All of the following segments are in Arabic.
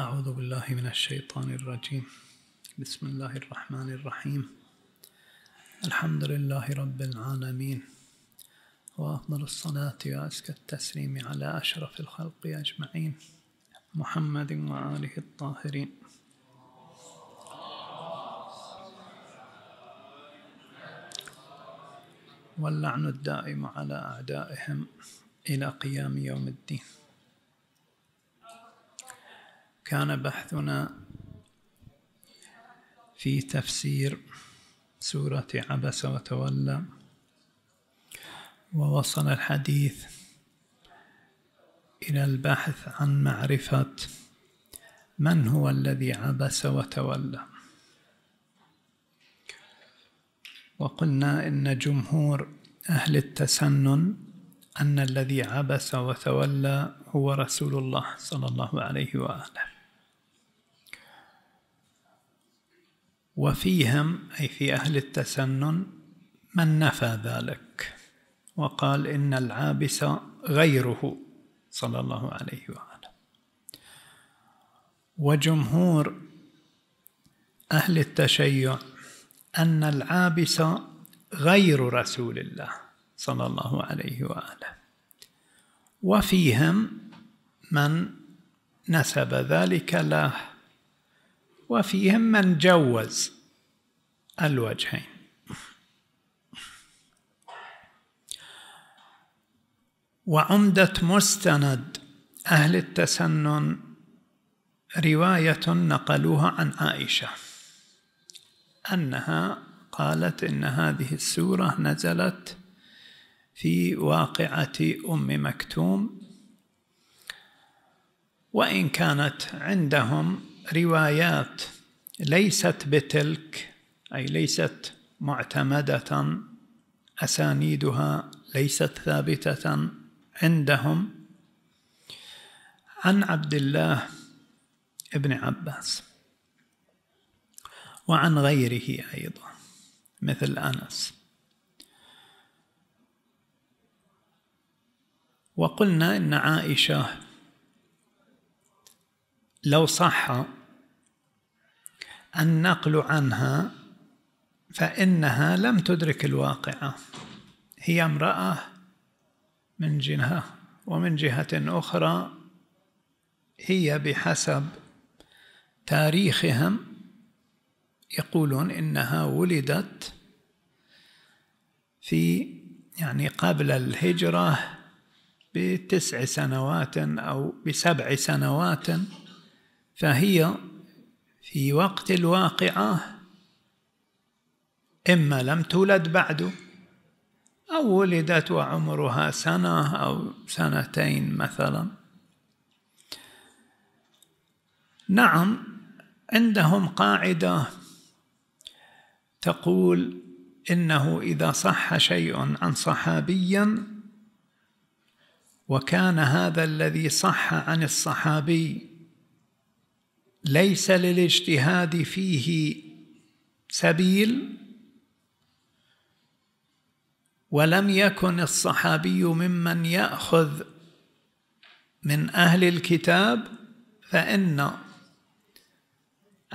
أعوذ بالله من الشيطان الرجيم. بسم الله الرحمن الرحيم. الحمد لله رب العالمين. وأفضل الصلاة وأزكى التسليم على أشرف الخلق أجمعين. محمد وآله الطاهرين. واللعن الدائم على أعدائهم إلى قيام يوم الدين. كان بحثنا في تفسير سورة عبس وتولى ووصل الحديث إلى البحث عن معرفة من هو الذي عبس وتولى. وقلنا إن جمهور أهل التسنن أن الذي عبس وتولى هو رسول الله صلى الله عليه وآله. وفيهم أي في أهل التسنن من نفى ذلك وقال إن العابس غيره صلى الله عليه وآله. وجمهور أهل التشيع أن العابس غير رسول الله صلى الله عليه وآله. وفيهم من نسب ذلك له وفيهم من جوز الوجهين. وعمدة مستند أهل التسنن رواية نقلوها عن عائشة أنها قالت إن هذه السورة نزلت في واقعة أم مكتوم وإن كانت عندهم روايات ليست بتلك أي ليست معتمدة أسانيدها ليست ثابتة عندهم. عن عبد الله ابن عباس وعن غيره أيضا مثل أنس. وقلنا إن عائشة لو صح النقل عنها فإنها لم تدرك الواقعة. هي امرأة من جهة ومن جهة أخرى هي بحسب تاريخهم يقولون إنها ولدت في يعني قبل الهجرة بتسع سنوات أو بسبع سنوات. فهي في وقت الواقعة إما لم تولد بعد أو ولدت وعمرها سنة أو سنتين مثلا. نعم عندهم قاعدة تقول إنه إذا صح شيء عن صحابي وكان هذا الذي صح عن الصحابي ليس للاجتهاد فيه سبيل ولم يكن الصحابي ممن يأخذ من أهل الكتاب فإن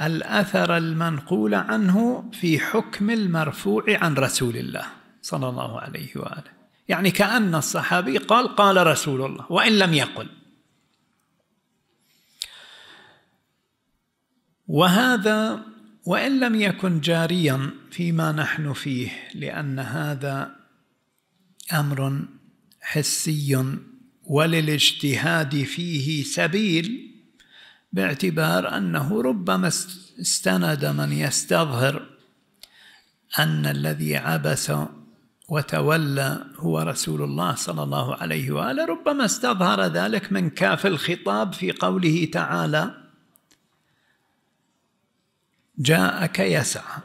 الأثر المنقول عنه في حكم المرفوع عن رسول الله صلى الله عليه وآله. يعني كأن الصحابي قال قال رسول الله وإن لم يقل. وهذا وإن لم يكن جاريا فيما نحن فيه لأن هذا أمر حسي وللاجتهاد فيه سبيل باعتبار أنه ربما استند من يستظهر أن الذي عبس وتولى هو رسول الله صلى الله عليه وآله ربما استظهر ذلك من كاف الخطاب في قوله تعالى جاءك يسعى.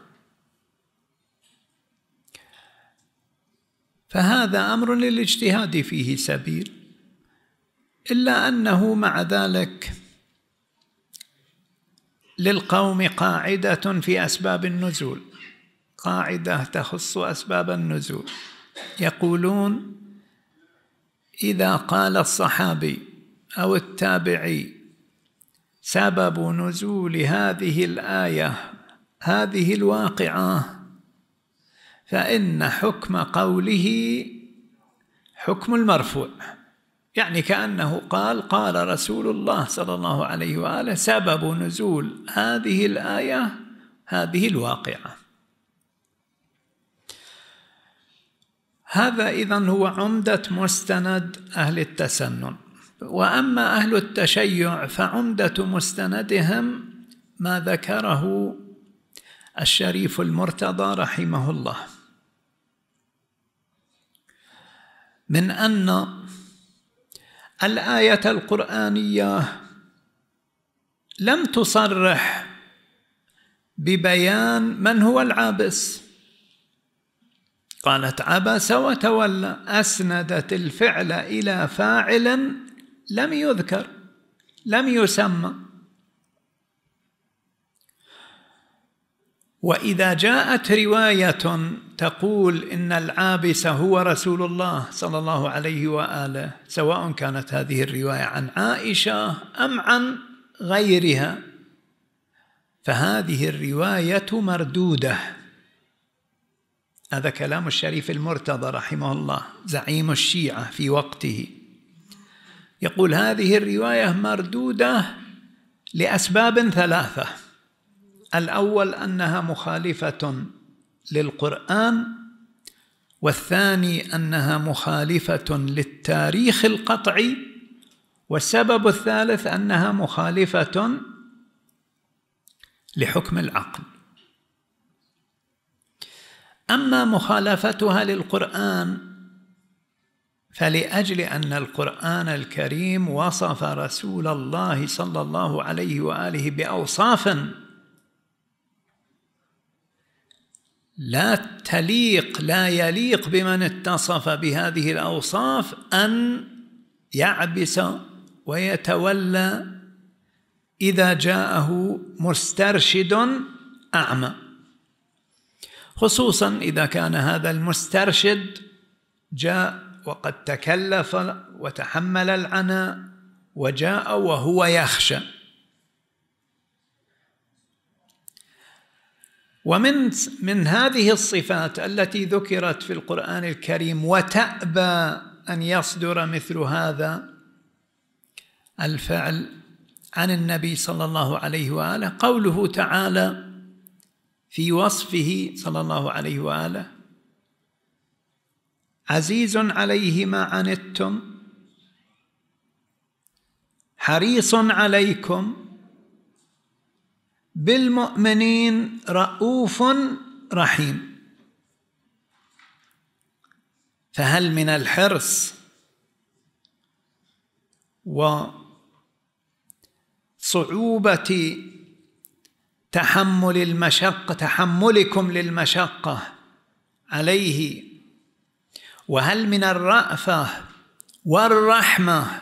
فهذا أمر للاجتهاد فيه سبيل إلا أنه مع ذلك للقوم قاعدة في أسباب النزول. قاعدة تخص أسباب النزول. يقولون إذا قال الصحابي أو التابعي سبب نزول هذه الآية هذه الواقعة. فإن حكم قوله حكم المرفوع يعني كأنه قال قال رسول الله صلى الله عليه وآله سبب نزول هذه الآية هذه الواقعة. هذا اذا هو عمدة مستند أهل التسنن. وأما أهل التشيع فعمدة مستندهم ما ذكره الشريف المرتضى رحمه الله. من أن الآية القرآنية لم تصرح ببيان من هو العابس. قالت عبس وتولى أسندت الفعل إلى فاعل لم يذكر لم يسمى. وإذا جاءت رواية تقول إن العابس هو رسول الله صلى الله عليه وآله سواء كانت هذه الرواية عن عائشة أم عن غيرها فهذه الرواية مردودة. هذا كلام الشريف المرتضى رحمه الله زعيم الشيعة في وقته. يقول هذه الرواية مردودة لأسباب ثلاثة. الأول أنها مخالفة للقرآن والثاني أنها مخالفة للتاريخ القطعي والسبب الثالث أنها مخالفة لحكم العقل. أما مخالفتها للقرآن فلأجل أن القرآن الكريم وصف رسول الله صلى الله عليه وآله باوصاف لا تليق لا يليق بمن اتصف بهذه الأوصاف أن يعبس ويتولى إذا جاءه مسترشد أعمى. خصوصا إذا كان هذا المسترشد جاء وقد تكلف وتحمل العناء وجاء وهو يخشى. ومن من هذه الصفات التي ذكرت في القرآن الكريم وتأبى أن يصدر مثل هذا الفعل عن النبي صلى الله عليه وآله قوله تعالى في وصفه صلى الله عليه وآله عزيز عليه ما عنتم حريص عليكم بالمؤمنين رؤوف رحيم. فهل من الحرص وصعوبة تحمل المشقة تحملكم للمشقة عليه وهل من الرأفة والرحمة؟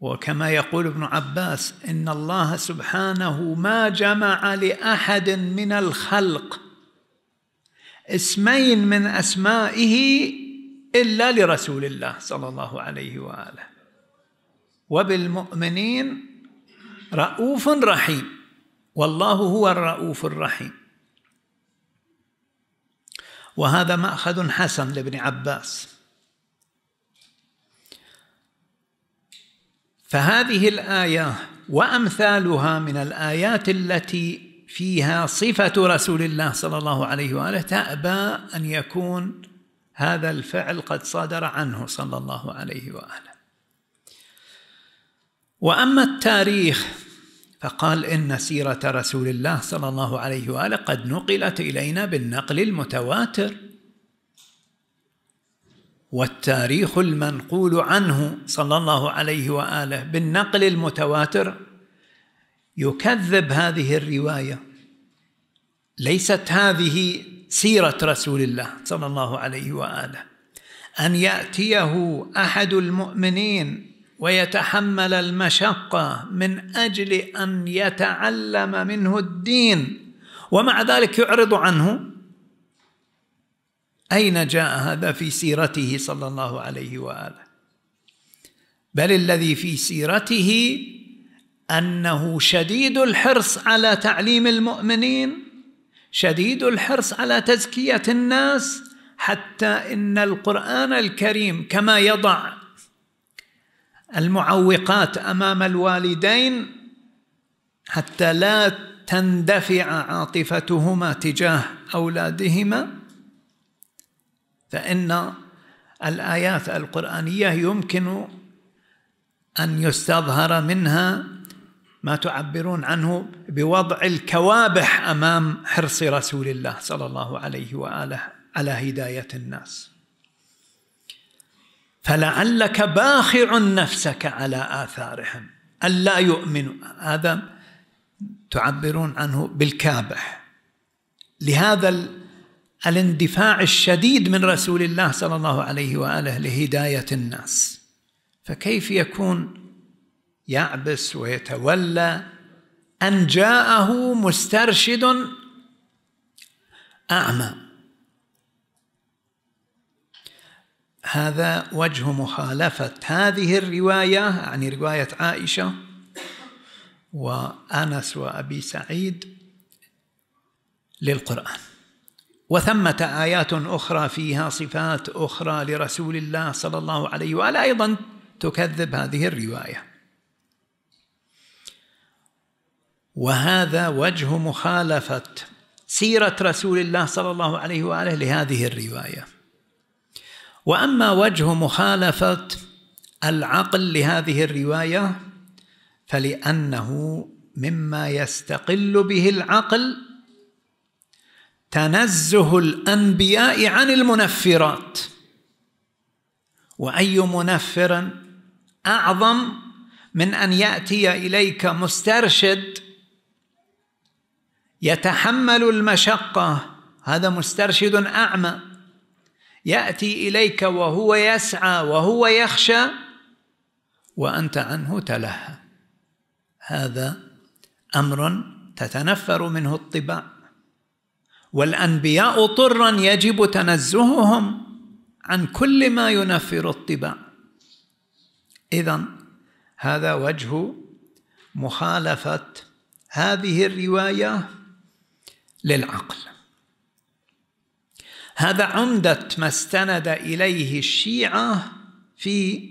وكما يقول ابن عباس إن الله سبحانه ما جمع لأحد من الخلق اسمين من أسمائه إلا لرسول الله صلى الله عليه وآله. وبالمؤمنين رؤوف رحيم والله هو الرؤوف الرحيم. وهذا مأخذ حسن لابن عباس. فهذه الآية وأمثالها من الآيات التي فيها صفة رسول الله صلى الله عليه وآله تأبى أن يكون هذا الفعل قد صدر عنه صلى الله عليه وآله. وأما التاريخ فقال إن سيرة رسول الله صلى الله عليه وآله قد نقلت إلينا بالنقل المتواتر. والتاريخ المنقول عنه صلى الله عليه وآله بالنقل المتواتر يكذب هذه الرواية. ليست هذه سيرة رسول الله صلى الله عليه وآله. أن يأتيه أحد المؤمنين ويتحمل المشقة من أجل أن يتعلم منه الدين. ومع ذلك يعرض عنه أين جاء هذا في سيرته صلى الله عليه وآله. بل الذي في سيرته أنه شديد الحرص على تعليم المؤمنين شديد الحرص على تزكية الناس حتى إن القرآن الكريم كما يضع المعوقات أمام الوالدين حتى لا تندفع عاطفتهما تجاه أولادهما. فإن الآيات القرآنية يمكن أن يستظهر منها ما تعبرون عنه بوضع الكوابح أمام حرص رسول الله صلى الله عليه وآله على هداية الناس. فلعلك باخع نفسك على آثارهم. ألا يؤمنوا هذا تعبرون عنه بالكابح. لهذا الاندفاع الشديد من رسول الله صلى الله عليه وآله لهداية الناس. فكيف يكون يعبس ويتولى أن جاءه مسترشد أعمى؟ هذا وجه مخالفة هذه الرواية يعني رواية عائشة وأنس وأبي سعيد للقرآن. وثمة آيات أخرى فيها صفات أخرى لرسول الله صلى الله عليه وآله أيضا تكذب هذه الرواية. وهذا وجه مخالفة سيرة رسول الله صلى الله عليه وآله لهذه الرواية. وأما وجه مخالفة العقل لهذه الرواية فلأنه مما يستقل به العقل تنزه الأنبياء عن المنفرات. وأي منفر أعظم من أن يأتي إليك مسترشد يتحمل المشقة هذا مسترشد أعمى. يأتي إليك وهو يسعى وهو يخشى وأنت عنه تلهى. هذا أمر تتنفر منه الطباع. والأنبياء طرا يجب تنزههم عن كل ما ينفر الطباع. إذا هذا وجه مخالفة هذه الرواية للعقل. هذا عمدة ما استند إليه الشيعة في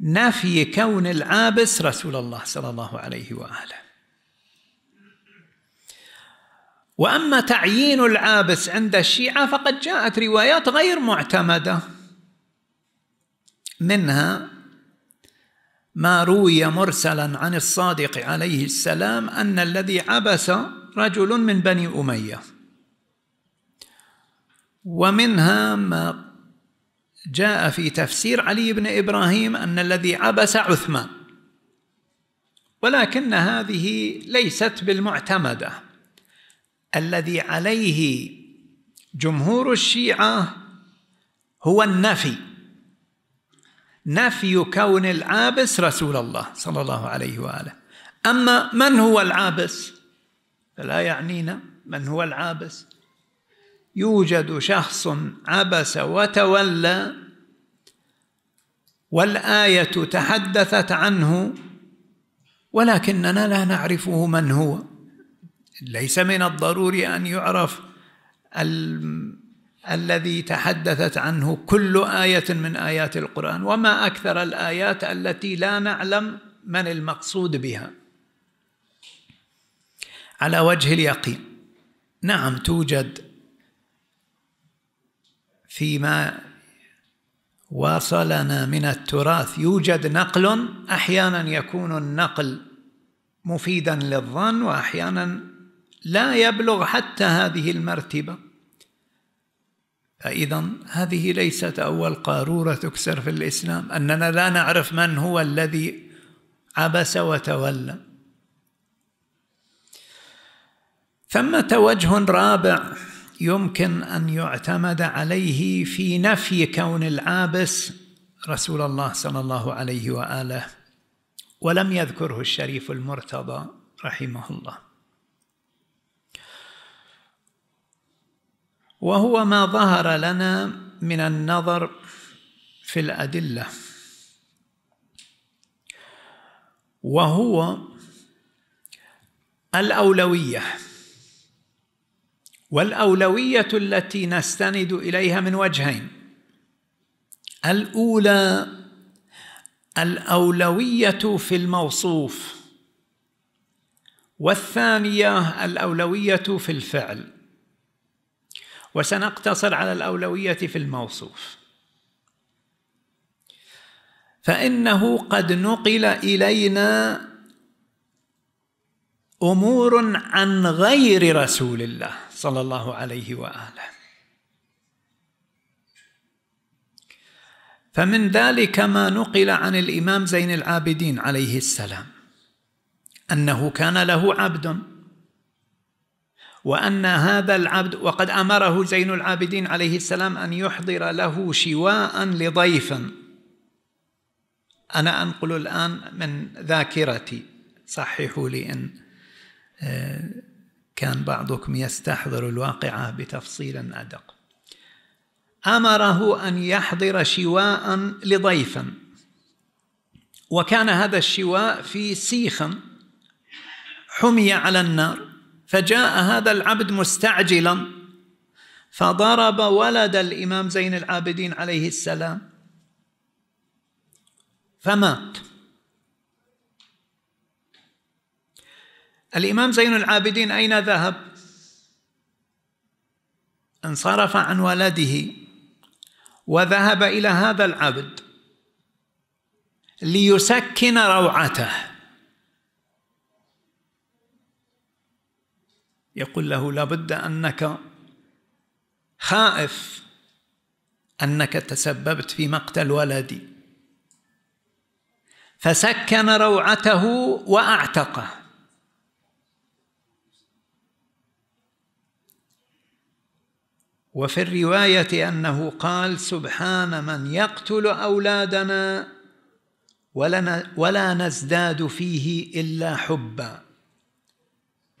نفي كون العابس رسول الله صلى الله عليه وآله. وأما تعيين العابس عند الشيعة فقد جاءت روايات غير معتمدة منها ما روي مرسلا عن الصادق عليه السلام أن الذي عبس رجل من بني أمية. ومنها ما جاء في تفسير علي بن إبراهيم أن الذي عبس عثمان. ولكن هذه ليست بالمعتمدة. الذي عليه جمهور الشيعة هو النفي. نفي كون العابس رسول الله صلى الله عليه وآله. أما من هو العابس؟ فلا يعنينا من هو العابس. يوجد شخص عبس وتولى والآية تحدثت عنه ولكننا لا نعرفه من هو. ليس من الضروري أن يعرف ال... الذي تحدثت عنه كل آية من آيات القرآن وما أكثر الآيات التي لا نعلم من المقصود بها. على وجه اليقين نعم توجد فيما وصلنا من التراث. يوجد نقل أحيانا يكون النقل مفيدا للظن واحيانا لا يبلغ حتى هذه المرتبة. فاذا هذه ليست أول قارورة تكسر في الإسلام. أننا لا نعرف من هو الذي عبس وتولى. ثمه وجه رابع. يمكن أن يعتمد عليه في نفي كون العابس رسول الله صلى الله عليه وآله ولم يذكره الشريف المرتضى رحمه الله. وهو ما ظهر لنا من النظر في الأدلة. وهو الأولوية. والأولوية التي نستند إليها من وجهين. الأولى الأولوية في الموصوف. والثانية الأولوية في الفعل. وسنقتصر على الأولوية في الموصوف. فإنه قد نقل إلينا أمور عن غير رسول الله. صلى الله عليه وآله. فمن ذلك ما نقل عن الإمام زين العابدين عليه السلام أنه كان له عبد وأن هذا العبد وقد أمره زين العابدين عليه السلام أن يحضر له شواء لضيف. أنا أنقل الآن من ذاكرتي صححوا لي إن آه، كان بعضكم يستحضر الواقعه بتفصيل أدق. أمره أن يحضر شواء لضيف وكان هذا الشواء في سيخ حمي على النار فجاء هذا العبد مستعجلا فضرب ولد الإمام زين العابدين عليه السلام فمات. الإمام زين العابدين أين ذهب؟ انصرف عن ولده وذهب إلى هذا العبد ليسكن روعته. يقول له لابد أنك خائف أنك تسببت في مقتل ولدي. فسكن روعته وأعتقه. وفي الرواية أنه قال سبحان من يقتل أولادنا ولا نزداد فيه إلا حبا.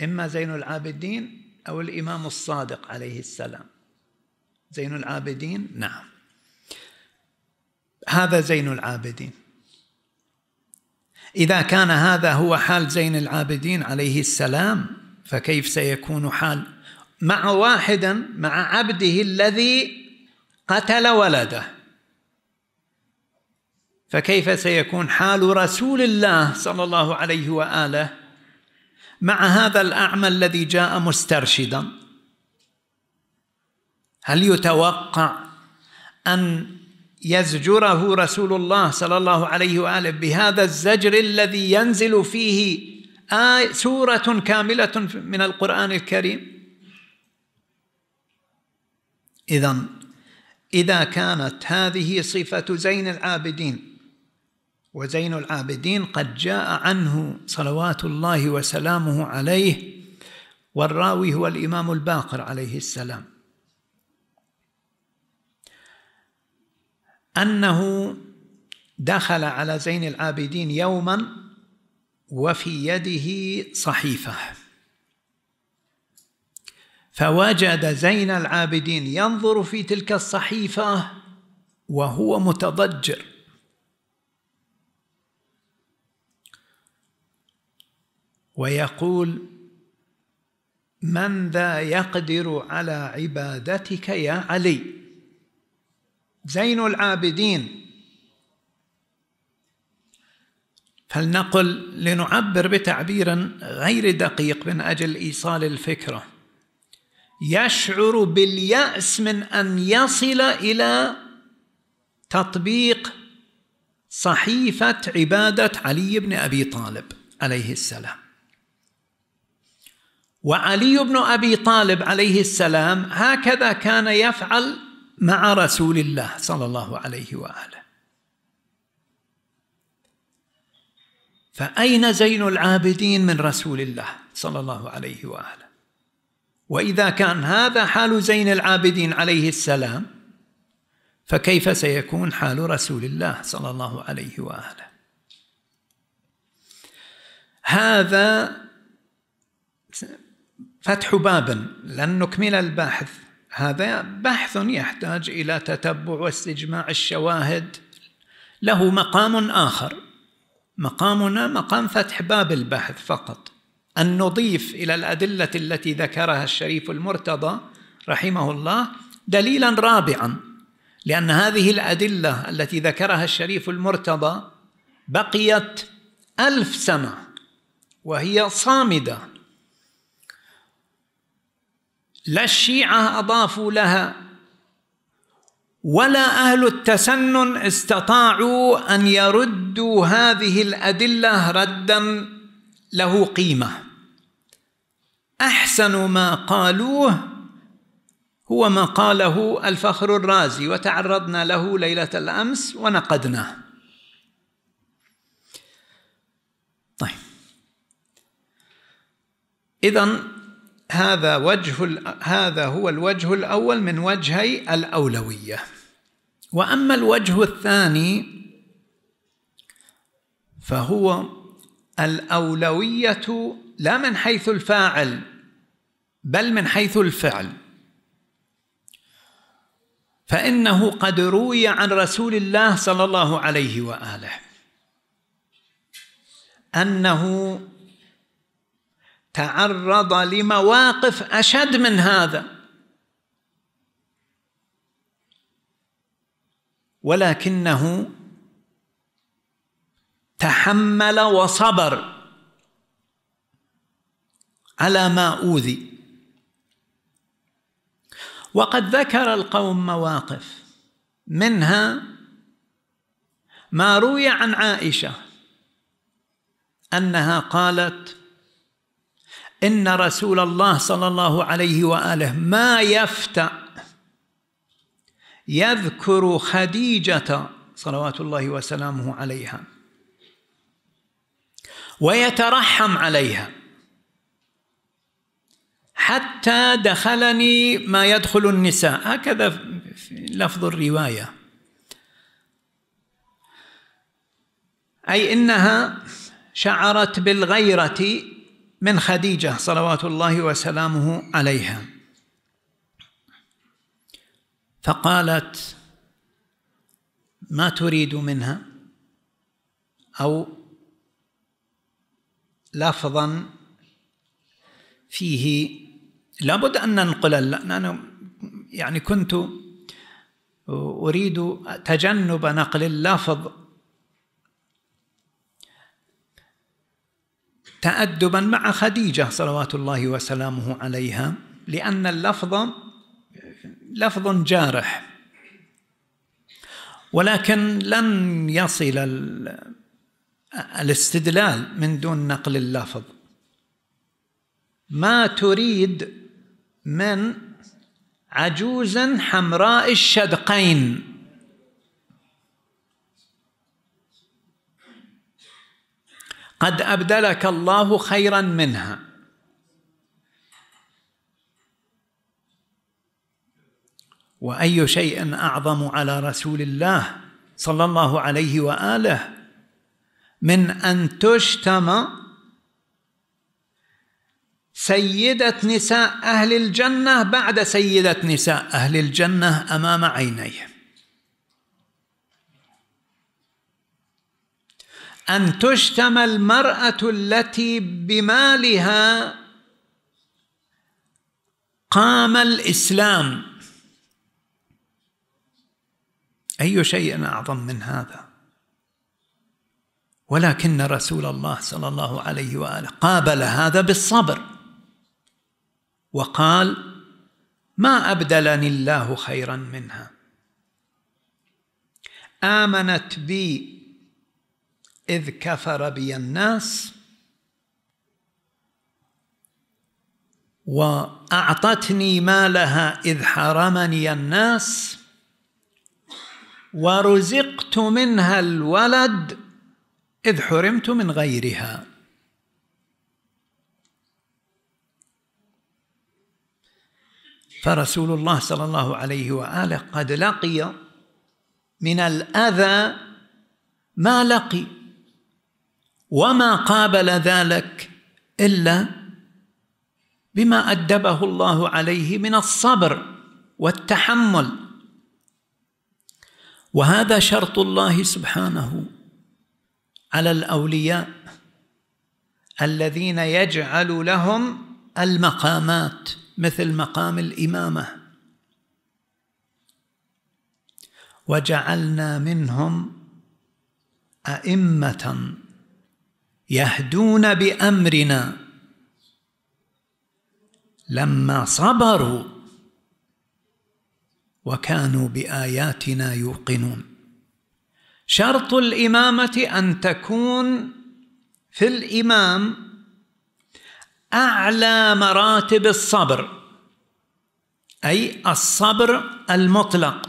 إما زين العابدين أو الإمام الصادق عليه السلام. زين العابدين؟ نعم. هذا زين العابدين. إذا كان هذا هو حال زين العابدين عليه السلام فكيف سيكون حال مع واحدا مع عبده الذي قتل ولده. فكيف سيكون حال رسول الله صلى الله عليه وآله مع هذا الأعمى الذي جاء مسترشدا؟ هل يتوقع أن يزجره رسول الله صلى الله عليه وآله بهذا الزجر الذي ينزل فيه سورة كاملة من القرآن الكريم؟ اذا إذا كانت هذه صفة زين العابدين وزين العابدين قد جاء عنه صلوات الله وسلامه عليه والراوي هو الإمام الباقر عليه السلام. أنه دخل على زين العابدين يوما وفي يده صحيفة. فوجد زين العابدين ينظر في تلك الصحيفة وهو متضجر. ويقول من ذا يقدر على عبادتك يا علي؟ زين العابدين. فلنقل لنعبر بتعبير غير دقيق من أجل إيصال الفكرة. يشعر باليأس من أن يصل إلى تطبيق صحيفة عبادة علي بن أبي طالب عليه السلام. وعلي بن أبي طالب عليه السلام هكذا كان يفعل مع رسول الله صلى الله عليه وآله. فأين زين العابدين من رسول الله صلى الله عليه وآله؟ وإذا كان هذا حال زين العابدين عليه السلام فكيف سيكون حال رسول الله صلى الله عليه وآله؟ هذا فتح باب لن نكمل البحث. هذا بحث يحتاج إلى تتبع واستجماع الشواهد. له مقام آخر. مقامنا مقام فتح باب البحث فقط. أن نضيف إلى الأدلة التي ذكرها الشريف المرتضى رحمه الله دليلا رابعا لأن هذه الأدلة التي ذكرها الشريف المرتضى بقيت ألف سنة وهي صامدة. لا الشيعة أضافوا لها ولا أهل التسنن استطاعوا أن يردوا هذه الأدلة ردا له قيمة. أحسن ما قالوه هو ما قاله الفخر الرازي وتعرضنا له ليلة الأمس ونقدناه. طيب. إذا هذا وجه هذا هو الوجه الأول من وجهي الأولوية. وأما الوجه الثاني فهو الأولوية لا من حيث الفاعل بل من حيث الفعل. فإنه قد روي عن رسول الله صلى الله عليه وآله. أنه تعرض لمواقف أشد من هذا. ولكنه تحمل وصبر. على ما أوذي. وقد ذكر القوم مواقف. منها ما روي عن عائشة أنها قالت إن رسول الله صلى الله عليه وآله ما يفتأ يذكر خديجة صلوات الله وسلامه عليها ويترحم عليها. حتى دخلني ما يدخل النساء. هكذا لفظ الرواية. أي إنها شعرت بالغيرة من خديجة صلوات الله وسلامه عليها. فقالت ما تريد منها؟ أو لفظا فيه لابد أن ننقل أنا يعني كنت أريد تجنب نقل اللفظ تأدبا مع خديجة صلوات الله وسلامه عليها لأن اللفظ لفظ جارح ولكن لن يصل الاستدلال من دون نقل اللفظ. ما تريد من عجوز حمراء الشدقين. قد أبدلك الله خيرا منها. وأي شيء أعظم على رسول الله صلى الله عليه وآله من أن تشتم سيدة نساء أهل الجنة بعد سيدة نساء أهل الجنة أمام عينيه. أن تشتم المرأة التي بمالها قام الإسلام. أي شيء أعظم من هذا؟ ولكن رسول الله صلى الله عليه وآله قابل هذا بالصبر. وقال ما أبدلني الله خيرا منها. آمنت بي إذ كفر بي الناس وأعطتني مالها إذ حرمني الناس ورزقت منها الولد إذ حرمت من غيرها. فرسول الله صلى الله عليه وآله قد لقي من الأذى ما لقي وما قابل ذلك إلا بما أدبه الله عليه من الصبر والتحمل. وهذا شرط الله سبحانه على الأولياء الذين يجعل لهم المقامات. مثل مقام الإمامة. وجعلنا منهم أئمة يهدون بأمرنا. لما صبروا وكانوا بآياتنا يوقنون. شرط الإمامة أن تكون في الإمام أعلى مراتب الصبر أي الصبر المطلق.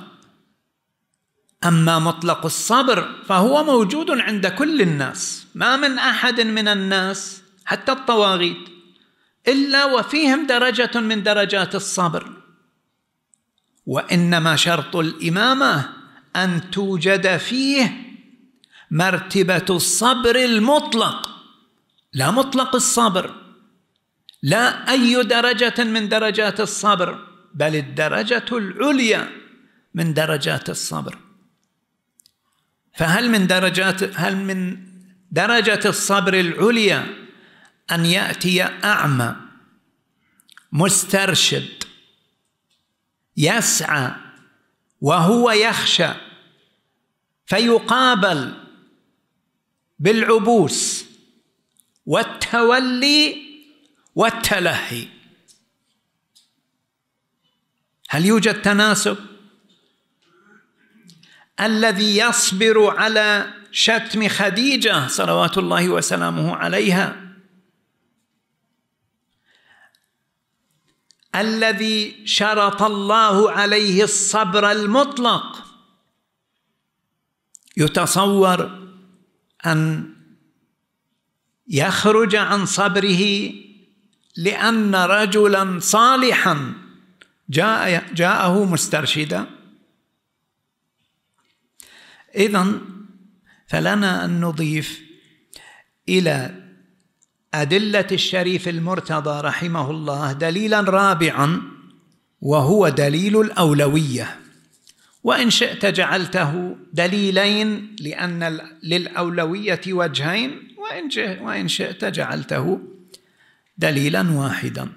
أما مطلق الصبر فهو موجود عند كل الناس ما من أحد من الناس حتى الطواغيت إلا وفيهم درجة من درجات الصبر. وإنما شرط الإمامة أن توجد فيه مرتبة الصبر المطلق لا مطلق الصبر. لا أي درجة من درجات الصبر بل الدرجة العليا من درجات الصبر. فهل من درجات هل من درجة الصبر العليا أن يأتي أعمى مسترشد يسعى وهو يخشى فيقابل بالعبوس والتولي والتلهي. هل يوجد تناسب؟ الذي يصبر على شتم خديجة صلوات الله وسلامه عليها. الذي شرط الله عليه الصبر المطلق. يتصور أن يخرج عن صبره لأن رجلا صالحا جاء جاءه مسترشدا. اذا فلنا أن نضيف إلى أدلة الشريف المرتضى رحمه الله دليلا رابعا وهو دليل الأولوية. وإن شئت جعلته دليلين لأن للأولوية وجهين وإن وإن شئت جعلته دليلا واحدا.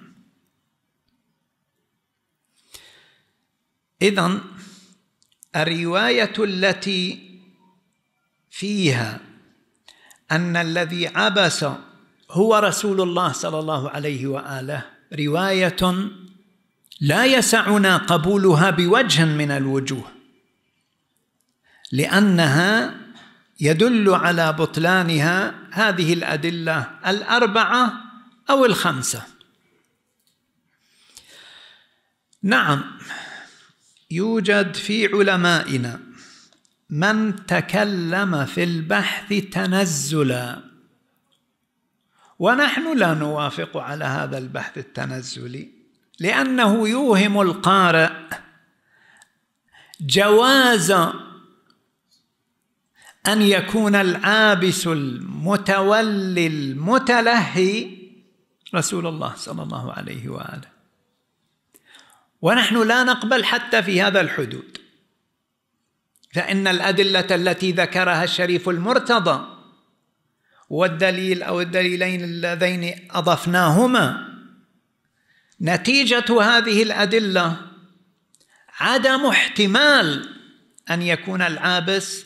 إذا الرواية التي فيها أن الذي عبس هو رسول الله صلى الله عليه وآله رواية لا يسعنا قبولها بوجه من الوجوه لأنها يدل على بطلانها هذه الأدلة الأربعة أو الخمسة. نعم يوجد في علمائنا من تكلم في البحث تنزلا. ونحن لا نوافق على هذا البحث التنزلي لأنه يوهم القارئ جواز أن يكون العابس المتولي المتلهي رسول الله صلى الله عليه وآله. ونحن لا نقبل حتى في هذا الحدود. فإن الأدلة التي ذكرها الشريف المرتضى والدليل أو الدليلين اللذين أضفناهما نتيجة هذه الأدلة عدم احتمال أن يكون العابس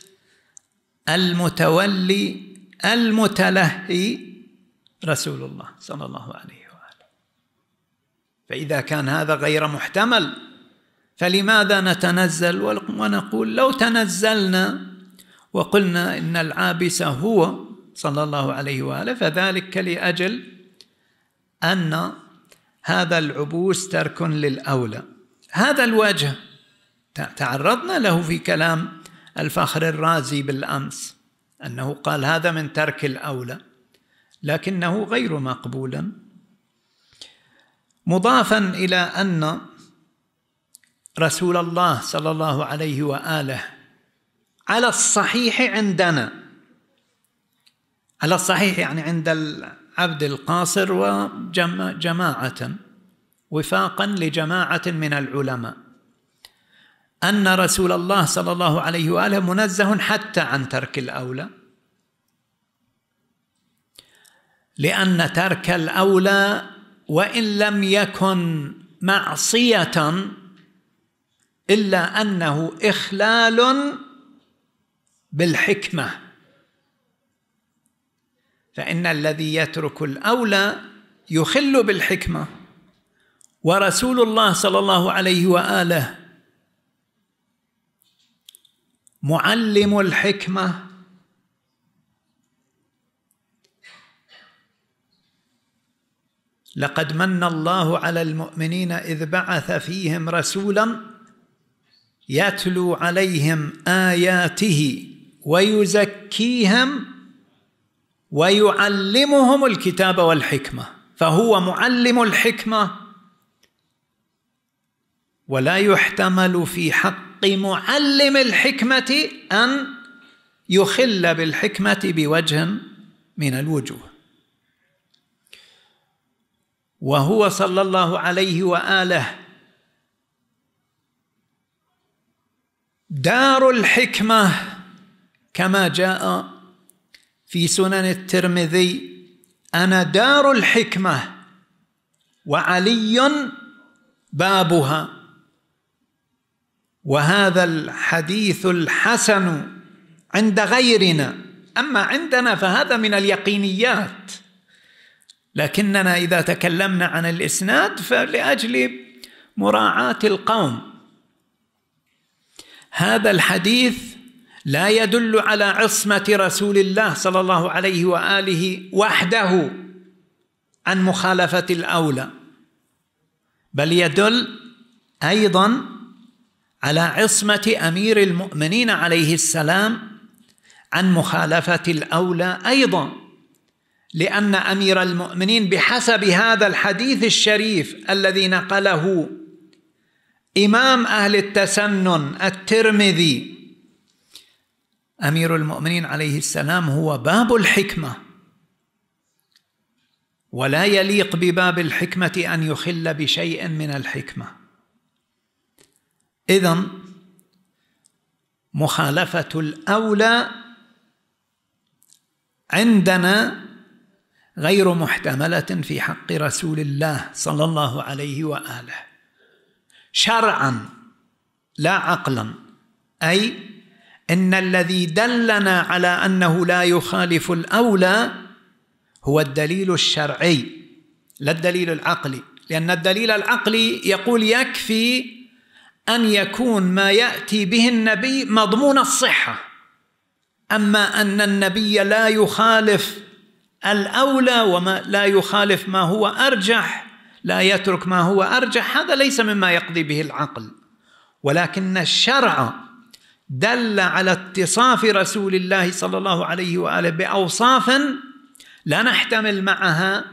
المتولي المتلهي رسول الله صلى الله عليه وآله. فإذا كان هذا غير محتمل فلماذا نتنزل ونقول لو تنزلنا وقلنا إن العابس هو صلى الله عليه وآله فذلك لأجل أن هذا العبوس ترك للأولى. هذا الوجه تعرضنا له في كلام الفخر الرازي بالأمس أنه قال هذا من ترك الأولى. لكنه غير مقبول. مضافا إلى أن رسول الله صلى الله عليه وآله على الصحيح عندنا على الصحيح يعني عند العبد القاصر وجماعة وفاقا لجماعة من العلماء أن رسول الله صلى الله عليه وآله منزه حتى عن ترك الأولى. لأن ترك الأولى وإن لم يكن معصية إلا أنه إخلال بالحكمة. فإن الذي يترك الأولى يخل بالحكمة. ورسول الله صلى الله عليه وآله معلم الحكمة. لقد من الله على المؤمنين إذ بعث فيهم رسولا يتلو عليهم آياته ويزكيهم ويعلمهم الكتاب والحكمة فهو معلم الحكمة ولا يحتمل في حق معلم الحكمة أن يخل بالحكمة بوجه من الوجوه. وهو صلى الله عليه وآله. دار الحكمه كما جاء في سنن الترمذي أنا دار الحكمه وعلي بابها. وهذا الحديث الحسن عند غيرنا. أما عندنا فهذا من اليقينيات. لكننا إذا تكلمنا عن الإسناد فلأجل مراعاة القوم. هذا الحديث لا يدل على عصمة رسول الله صلى الله عليه وآله وحده عن مخالفة الأولى بل يدل أيضا على عصمة أمير المؤمنين عليه السلام عن مخالفة الأولى أيضا. لأن أمير المؤمنين بحسب هذا الحديث الشريف الذي نقله إمام أهل التسنن الترمذي أمير المؤمنين عليه السلام هو باب الحكمة ولا يليق بباب الحكمة أن يخل بشيء من الحكمة. اذا مخالفة الأولى عندنا غير محتملة في حق رسول الله صلى الله عليه وآله. شرعا لا عقلا. أي إن الذي دلنا على أنه لا يخالف الأولى هو الدليل الشرعي لا الدليل العقلي. لأن الدليل العقلي يقول يكفي أن يكون ما يأتي به النبي مضمون الصحة. أما أن النبي لا يخالف الأولى وما لا يخالف ما هو أرجح لا يترك ما هو أرجح. هذا ليس مما يقضي به العقل. ولكن الشرع دل على اتصاف رسول الله صلى الله عليه وآله باوصاف لا نحتمل معها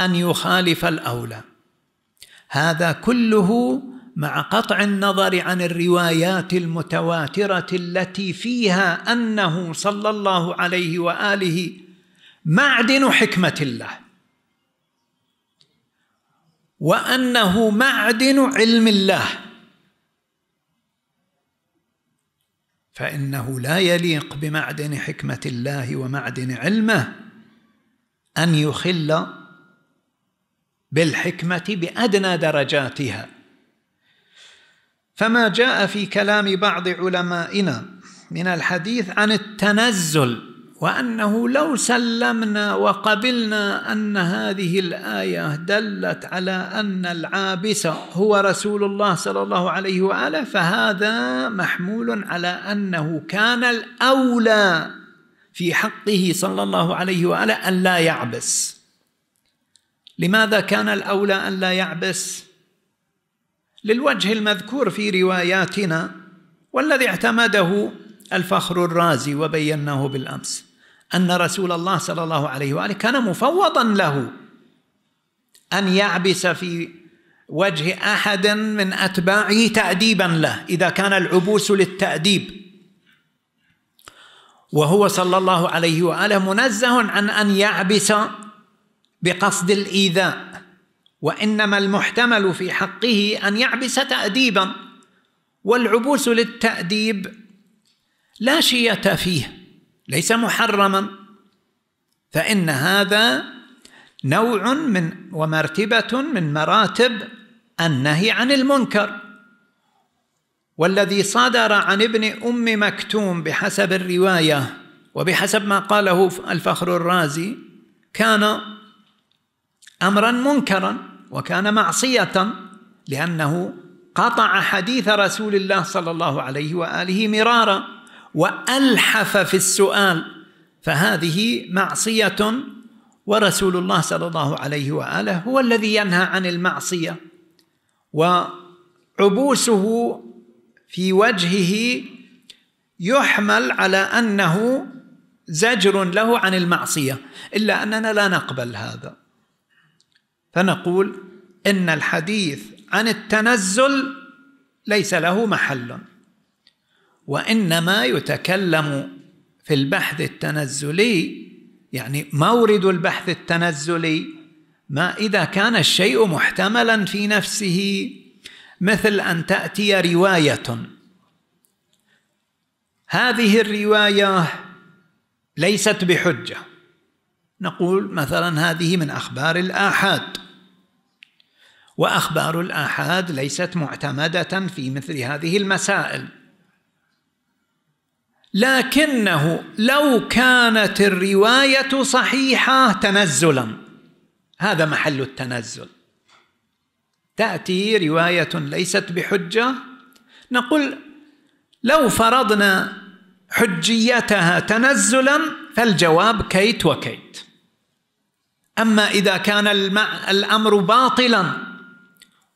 أن يخالف الأولى. هذا كله مع قطع النظر عن الروايات المتواترة التي فيها أنه صلى الله عليه وآله معدن حكمة الله. وأنه معدن علم الله. فإنه لا يليق بمعدن حكمة الله ومعدن علمه أن يخل بالحكمة بأدنى درجاتها. فما جاء في كلام بعض علمائنا من الحديث عن التنزل وأنه لو سلمنا وقبلنا أن هذه الآية دلت على أن العابس هو رسول الله صلى الله عليه وآله فهذا محمول على أنه كان الأولى في حقه صلى الله عليه وآله أن لا يعبس. لماذا كان الأولى أن لا يعبس؟ للوجه المذكور في رواياتنا والذي اعتمده الفخر الرازي وبيناه بالأمس. أن رسول الله صلى الله عليه وآله كان مفوضا له أن يعبس في وجه أحد من أتباعه تاديبا له إذا كان العبوس للتأديب. وهو صلى الله عليه وآله منزه عن أن يعبس بقصد الإيذاء وإنما المحتمل في حقه أن يعبس تاديبا والعبوس للتأديب لا شيه فيه. ليس محرما. فإن هذا نوع من ومرتبة من مراتب النهي عن المنكر. والذي صدر عن ابن أم مكتوم بحسب الرواية وبحسب ما قاله الفخر الرازي كان أمرا منكرا وكان معصية لأنه قطع حديث رسول الله صلى الله عليه وآله مرارا. وألحف في السؤال فهذه معصية ورسول الله صلى الله عليه وآله هو الذي ينهى عن المعصية وعبوسه في وجهه يحمل على أنه زجر له عن المعصية إلا أننا لا نقبل هذا. فنقول إن الحديث عن التنزل ليس له محل. وإنما يتكلم في البحث التنزلي يعني مورد البحث التنزلي ما إذا كان الشيء محتملا في نفسه مثل أن تأتي رواية. هذه الرواية ليست بحجة. نقول مثلا هذه من أخبار الآحاد. وأخبار الآحاد ليست معتمدة في مثل هذه المسائل. لكنه لو كانت الرواية صحيحة تنزلا. هذا محل التنزل. تأتي رواية ليست بحجة. نقول لو فرضنا حجيتها تنزلا فالجواب كيت وكيت. أما إذا كان الأمر باطلا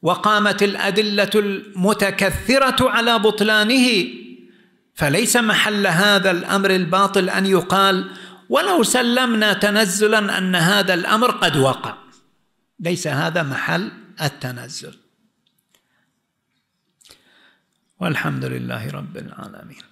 وقامت الأدلة المتكثرة على بطلانه فليس محل هذا الأمر الباطل أن يقال ولو سلمنا تنزلا أن هذا الأمر قد وقع. ليس هذا محل التنزل. والحمد لله رب العالمين.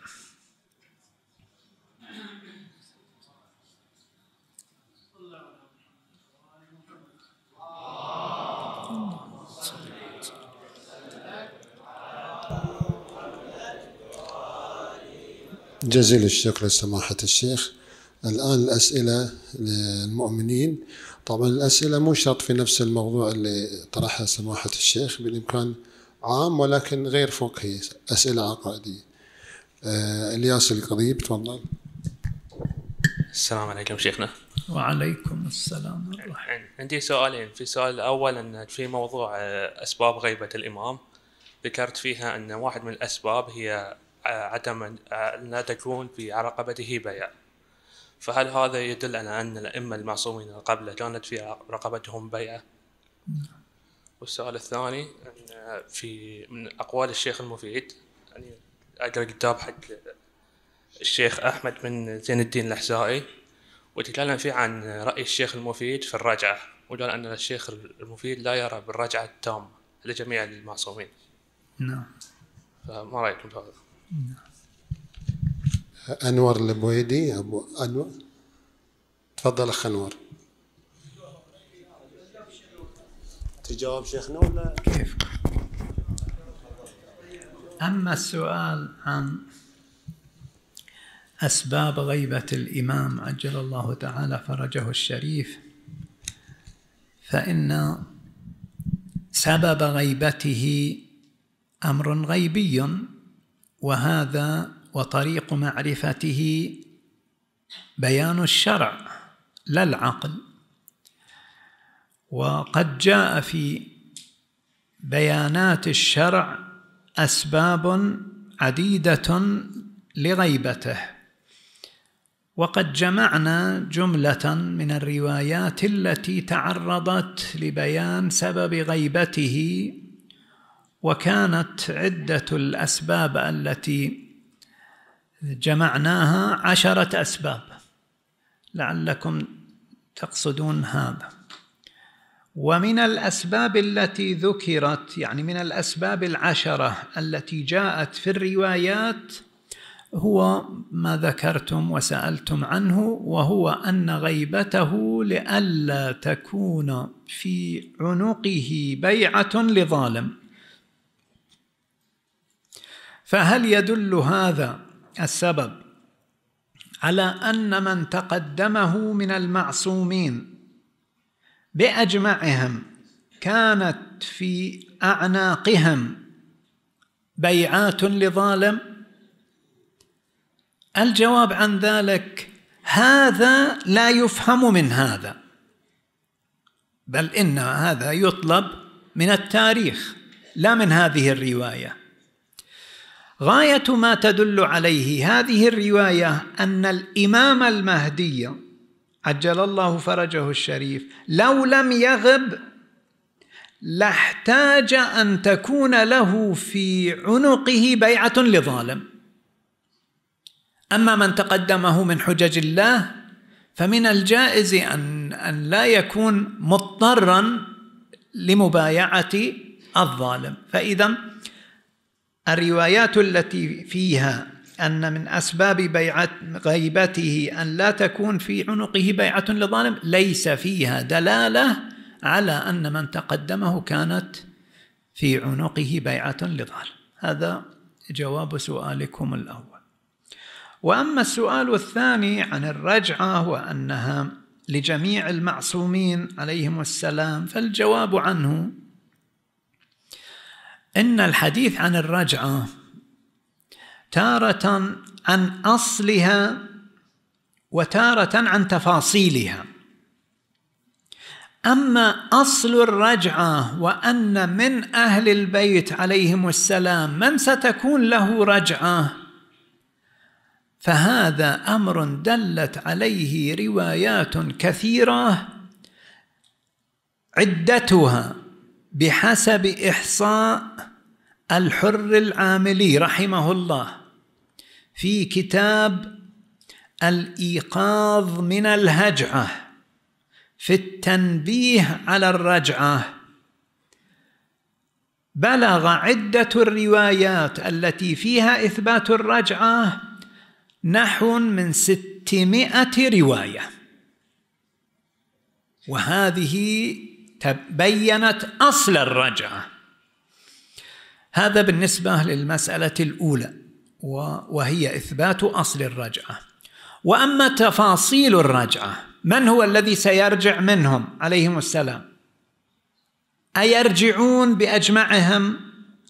جزيل الشكر لسماحة الشيخ. الآن الأسئلة للمؤمنين. طبعا الأسئلة مو شرط في نفس الموضوع اللي طرحها سماحة الشيخ بالإمكان عام ولكن غير فقهي أسئلة عقائدية. آه إلياس القضيب تفضل. السلام عليكم شيخنا. وعليكم السلام عندي سؤالين. في سؤال الأول أن في موضوع آه، أسباب غيبة الإمام. ذكرت فيها أن واحد من الأسباب هي عدم لا تكون في رقبته بيع فهل هذا يدل على أن الأئمة المعصومين قبله كانت في رقبتهم بيعة؟ والسؤال الثاني في من أقوال الشيخ المفيد يعني أقرأ كتاب حق الشيخ أحمد بن زين الدين الأحزائي وتكلم فيه عن رأي الشيخ المفيد في الرجعة وقال أن الشيخ المفيد لا يرى بالرجعة التامة لجميع المعصومين. نعم. فما رأيكم في هذا؟ أنور البويدي أبو أنور. تفضل أخ أنور. تجاوب شيخنا ولا؟ كيف؟ أما السؤال عن أسباب غيبة الإمام عجل الله تعالى فرجه الشريف فإن سبب غيبته أمر غيبي. وهذا وطريق معرفته بيان الشرع لا العقل. وقد جاء في بيانات الشرع أسباب عديدة لغيبته. وقد جمعنا جملة من الروايات التي تعرضت لبيان سبب غيبته وكانت عدة الأسباب التي جمعناها عشرة أسباب. لعلكم تقصدون هذا. ومن الأسباب التي ذكرت يعني من الأسباب العشرة التي جاءت في الروايات هو ما ذكرتم وسألتم عنه وهو أن غيبته لئلا تكون في عنقه بيعة لظالم. فهل يدل هذا السبب على أن من تقدمه من المعصومين بأجمعهم كانت في أعناقهم بيعات لظالم؟ الجواب عن ذلك هذا لا يفهم من هذا بل إن هذا يطلب من التاريخ لا من هذه الرواية. غاية ما تدل عليه هذه الرواية أن الإمام المهدي عجل الله فرجه الشريف لو لم يغب لاحتاج أن تكون له في عنقه بيعة لظالم. أما من تقدمه من حجج الله فمن الجائز أن أن لا يكون مضطرا لمبايعة الظالم. فإذا الروايات التي فيها أن من أسباب بيعة غيبته أن لا تكون في عنقه بيعة لظالم ليس فيها دلالة على أن من تقدمه كانت في عنقه بيعة لظالم. هذا جواب سؤالكم الأول. وأما السؤال الثاني عن الرجعة وأنها لجميع المعصومين عليهم السلام فالجواب عنه إن الحديث عن الرجعة تارة عن أصلها وتارة عن تفاصيلها. أما أصل الرجعة وأن من أهل البيت عليهم السلام من ستكون له رجعة فهذا أمر دلت عليه روايات كثيرة عدتها. بحسب إحصاء الحر العاملي رحمه الله في كتاب الإيقاظ من الهجعة في التنبيه على الرجعة. بلغ عدة الروايات التي فيها إثبات الرجعة نحو من ستمائة رواية. وهذه تبينت أصل الرجعة. هذا بالنسبة للمسألة الأولى وهي إثبات أصل الرجعة. وأما تفاصيل الرجعة من هو الذي سيرجع منهم؟ عليهم السلام. أيرجعون بأجمعهم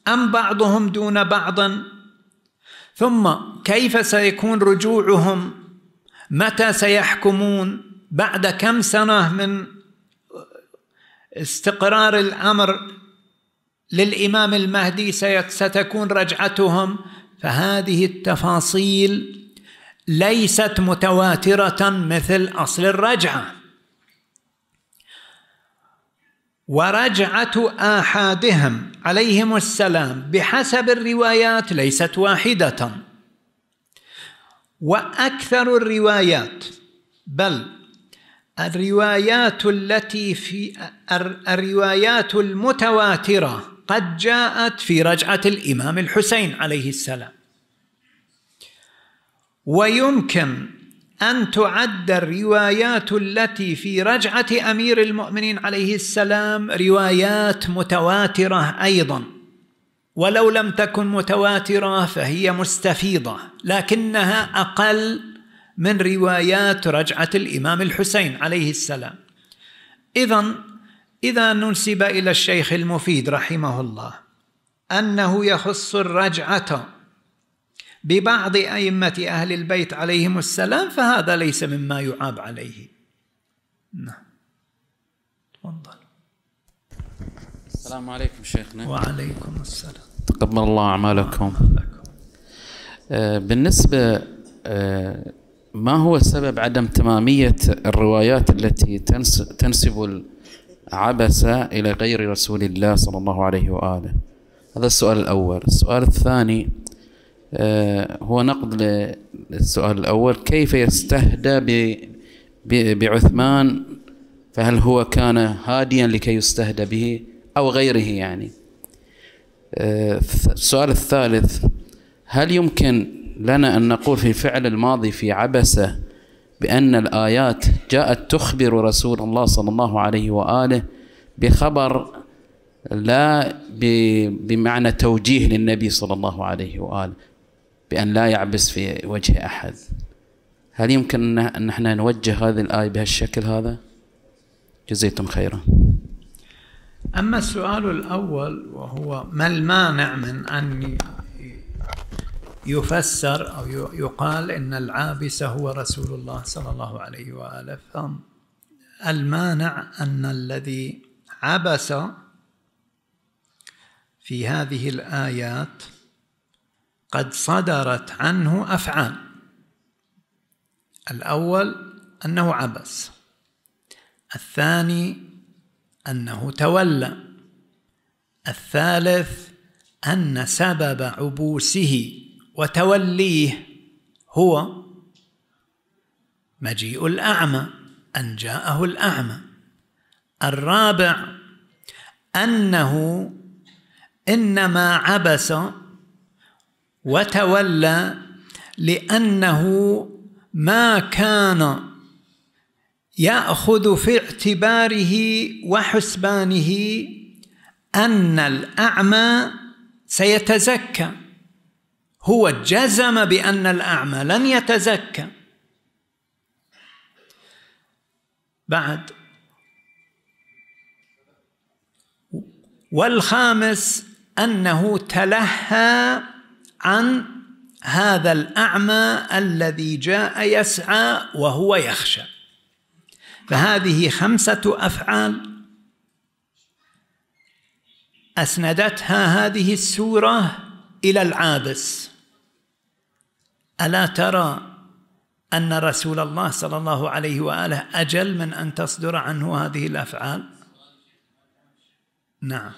أم بعضهم دون بعض؟ ثم كيف سيكون رجوعهم؟ متى سيحكمون؟ بعد كم سنة من استقرار الأمر للإمام المهدي ستكون رجعتهم فهذه التفاصيل ليست متواترة مثل أصل الرجعة. ورجعة آحادهم عليهم السلام بحسب الروايات ليست واحدة. وأكثر الروايات بل الروايات التي في الروايات المتواترة قد جاءت في رجعة الإمام الحسين عليه السلام. ويمكن أن تعد الروايات التي في رجعة أمير المؤمنين عليه السلام روايات متواترة أيضا. ولو لم تكن متواترة فهي مستفيضة لكنها أقل من روايات رجعة الإمام الحسين عليه السلام. اذا إذا ننسب إلى الشيخ المفيد رحمه الله أنه يخص الرجعة ببعض أئمة أهل البيت عليهم السلام فهذا ليس مما يعاب عليه. نعم. تفضل. السلام عليكم شيخنا. وعليكم السلام. تقبل الله أعمالكم. آه، بالنسبة آه، ما هو سبب عدم تمامية الروايات التي تنسب العبسة إلى غير رسول الله صلى الله عليه وآله؟ هذا السؤال الأول. السؤال الثاني آه، هو نقد للسؤال الأول. كيف يستهدى بعثمان؟ فهل هو كان هاديا لكي يستهدى به أو غيره يعني؟ آه، السؤال الثالث هل يمكن لنا أن نقول في الفعل الماضي في عبسة بأن الآيات جاءت تخبر رسول الله صلى الله عليه وآله بخبر لا بمعنى توجيه للنبي صلى الله عليه وآله بأن لا يعبس في وجه أحد هل يمكن أن إحنا نوجه هذه الآية بهالشكل هذا؟ جزيتم خيرا أما السؤال الأول وهو ما المانع من أن يفسر أو يقال إن العابس هو رسول الله صلى الله عليه وآله. المانع أن الذي عبس في هذه الآيات قد صدرت عنه أفعال. الأول أنه عبس. الثاني أنه تولى. الثالث أن سبب عبوسه. وتوليه هو مجيء الأعمى أن جاءه الأعمى. الرابع أنه إنما عبس وتولى لأنه ما كان يأخذ في اعتباره وحسبانه أن الأعمى سيتزكى. هو جزم بأن الأعمى لن يتزكى. بعد. والخامس أنه تلهى عن هذا الأعمى الذي جاء يسعى وهو يخشى. فهذه خمسة أفعال. أسندتها هذه السورة إلى العابس. ألا ترى أن رسول الله صلى الله عليه وآله أجل من أن تصدر عنه هذه الأفعال؟ نعم.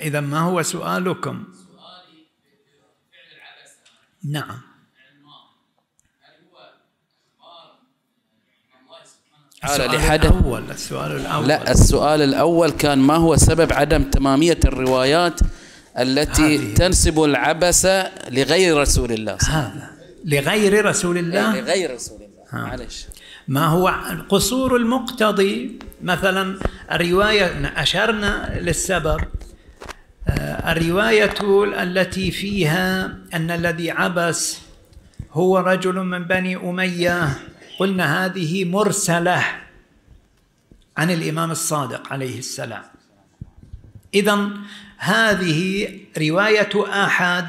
إذا ما هو سؤالكم؟ نعم. السؤال الأول السؤال الأول. لا السؤال الأول كان ما هو سبب عدم تمامية الروايات التي هذه. تنسب العبس لغير رسول الله؟ هذا. لغير رسول الله؟ لغير رسول الله. معلش. ما هو قصور المقتضي؟ مثلا الرواية أشرنا للسبب. الرواية التي فيها أن الذي عبس هو رجل من بني أمية. قلنا هذه مرسلة عن الإمام الصادق عليه السلام. إذا هذه رواية آحاد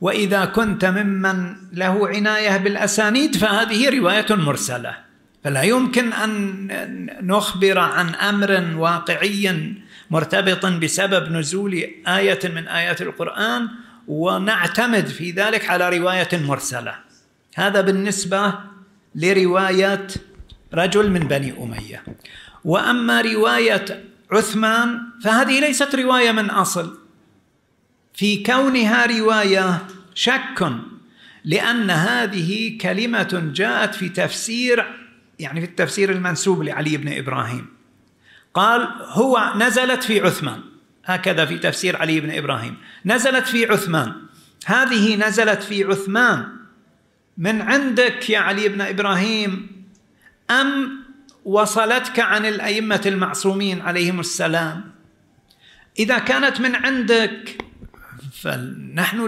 وإذا كنت ممن له عناية بالأسانيد فهذه رواية مرسلة. فلا يمكن أن نخبر عن أمر واقعي مرتبط بسبب نزول آية من آيات القرآن ونعتمد في ذلك على رواية مرسلة. هذا بالنسبة لرواية رجل من بني أمية. وأما رواية عثمان فهذه ليست رواية من أصل. في كونها رواية شك لأن هذه كلمة جاءت في تفسير يعني في التفسير المنسوب لعلي بن إبراهيم. قال هو نزلت في عثمان. هكذا في تفسير علي بن إبراهيم. نزلت في عثمان. هذه نزلت في عثمان. من عندك يا علي بن إبراهيم؟ أم وصلتك عن الأئمة المعصومين عليهم السلام؟ إذا كانت من عندك فنحن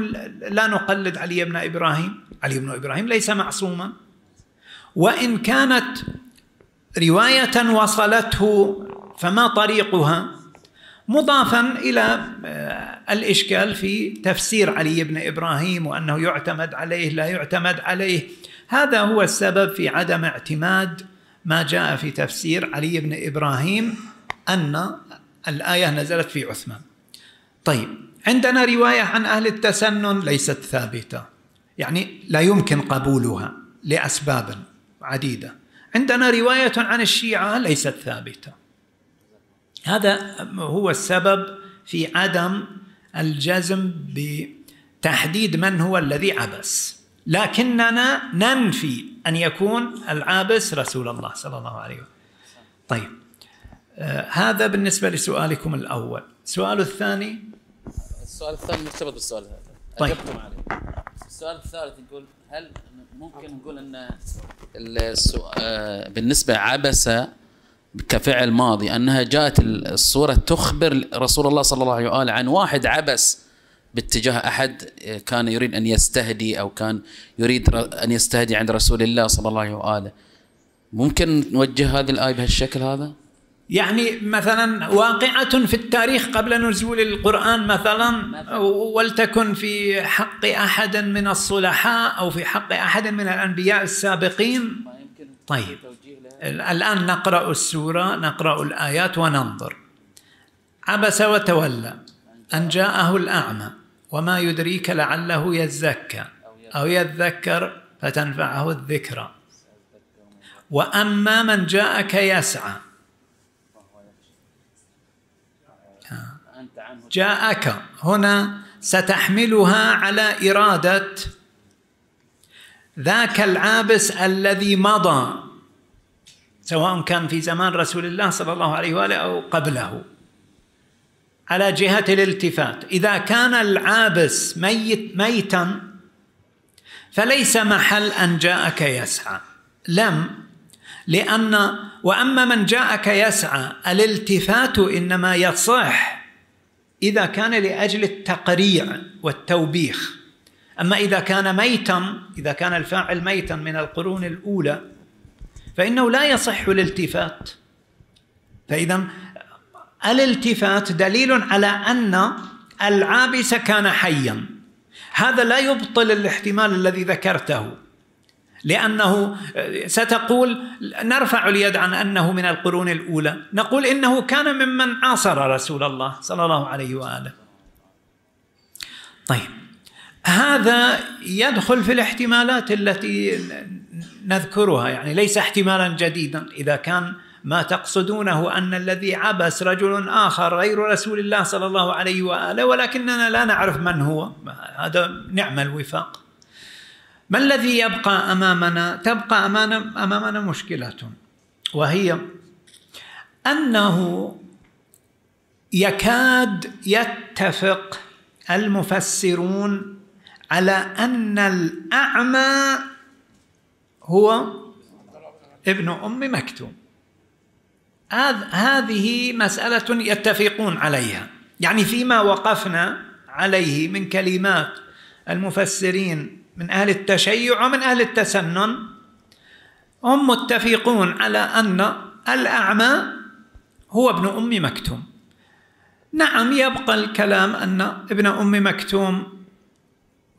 لا نقلد علي بن إبراهيم. علي بن إبراهيم ليس معصوما. وإن كانت رواية وصلته فما طريقها مضافا إلى آه، الإشكال في تفسير علي بن إبراهيم وأنه يعتمد عليه لا يعتمد عليه هذا هو السبب في عدم اعتماد ما جاء في تفسير علي بن إبراهيم أن الآية نزلت في عثمان. طيب عندنا رواية عن أهل التسنن ليست ثابتة يعني لا يمكن قبولها لأسباب عديدة. عندنا رواية عن الشيعة ليست ثابتة. هذا هو السبب في عدم الجزم بتحديد من هو الذي عبس. لكننا ننفي أن يكون العابس رسول الله صلى الله عليه وسلم. طيب آه هذا بالنسبة لسؤالكم الأول. السؤال الثاني؟ السؤال الثاني مرتبط بالسؤال هذا. طيب. عليه. السؤال الثالث نقول هل ممكن نقول أن السؤال آه، بالنسبة عبس كفعل ماضي أنها جاءت الصورة تخبر رسول الله صلى الله عليه وآله عن واحد عبس باتجاه أحد آه، كان يريد أن يستهدي أو كان يريد أن يستهدي عند رسول الله صلى الله عليه وآله. ممكن نوجه هذه الآية بهالشكل هذا؟ يعني مثلا واقعة في التاريخ قبل نزول القرآن مثلا ولتكن في حق أحد من الصلحاء أو في حق أحد من الأنبياء السابقين. طيب. الآن نقرأ السورة نقرأ الآيات وننظر. عبس وتولى أن جاءه الأعمى وما يدريك لعله يزكى أو يذكر فتنفعه الذكرى. وأما من جاءك يسعى. جاءك هنا ستحملها على إرادة ذاك العابس الذي مضى. سواء كان في زمان رسول الله صلى الله عليه وآله أو قبله. على جهة الالتفات. إذا كان العابس ميت ميتا فليس محل أن جاءك يسعى. لم لأن وأما من جاءك يسعى الالتفات إنما يصح إذا كان لأجل التقريع والتوبيخ. أما إذا كان ميتا إذا كان الفاعل ميتا من القرون الأولى فإنه لا يصح الالتفات. فإذا الالتفات دليل على أن العابس كان حيا. هذا لا يبطل الاحتمال الذي ذكرته لأنه ستقول نرفع اليد عن أنه من القرون الأولى. نقول إنه كان ممن عاصر رسول الله صلى الله عليه وآله. طيب. هذا يدخل في الاحتمالات التي نذكرها يعني ليس احتمالا جديدا. إذا كان ما تقصدونه أن الذي عبس رجل آخر غير رسول الله صلى الله عليه وآله ولكننا لا نعرف من هو. هذا نعم الوفاق. ما الذي يبقى أمامنا؟ تبقى أمامنا مشكلة وهي أنه يكاد يتفق المفسرون على أن الأعمى هو ابن أم مكتوم. هذه مسألة يتفقون عليها. يعني فيما وقفنا عليه من كلمات المفسرين من أهل التشيع ومن أهل التسنن هم متفقون على أن الأعمى هو ابن أم مكتوم. نعم يبقى الكلام أن ابن أم مكتوم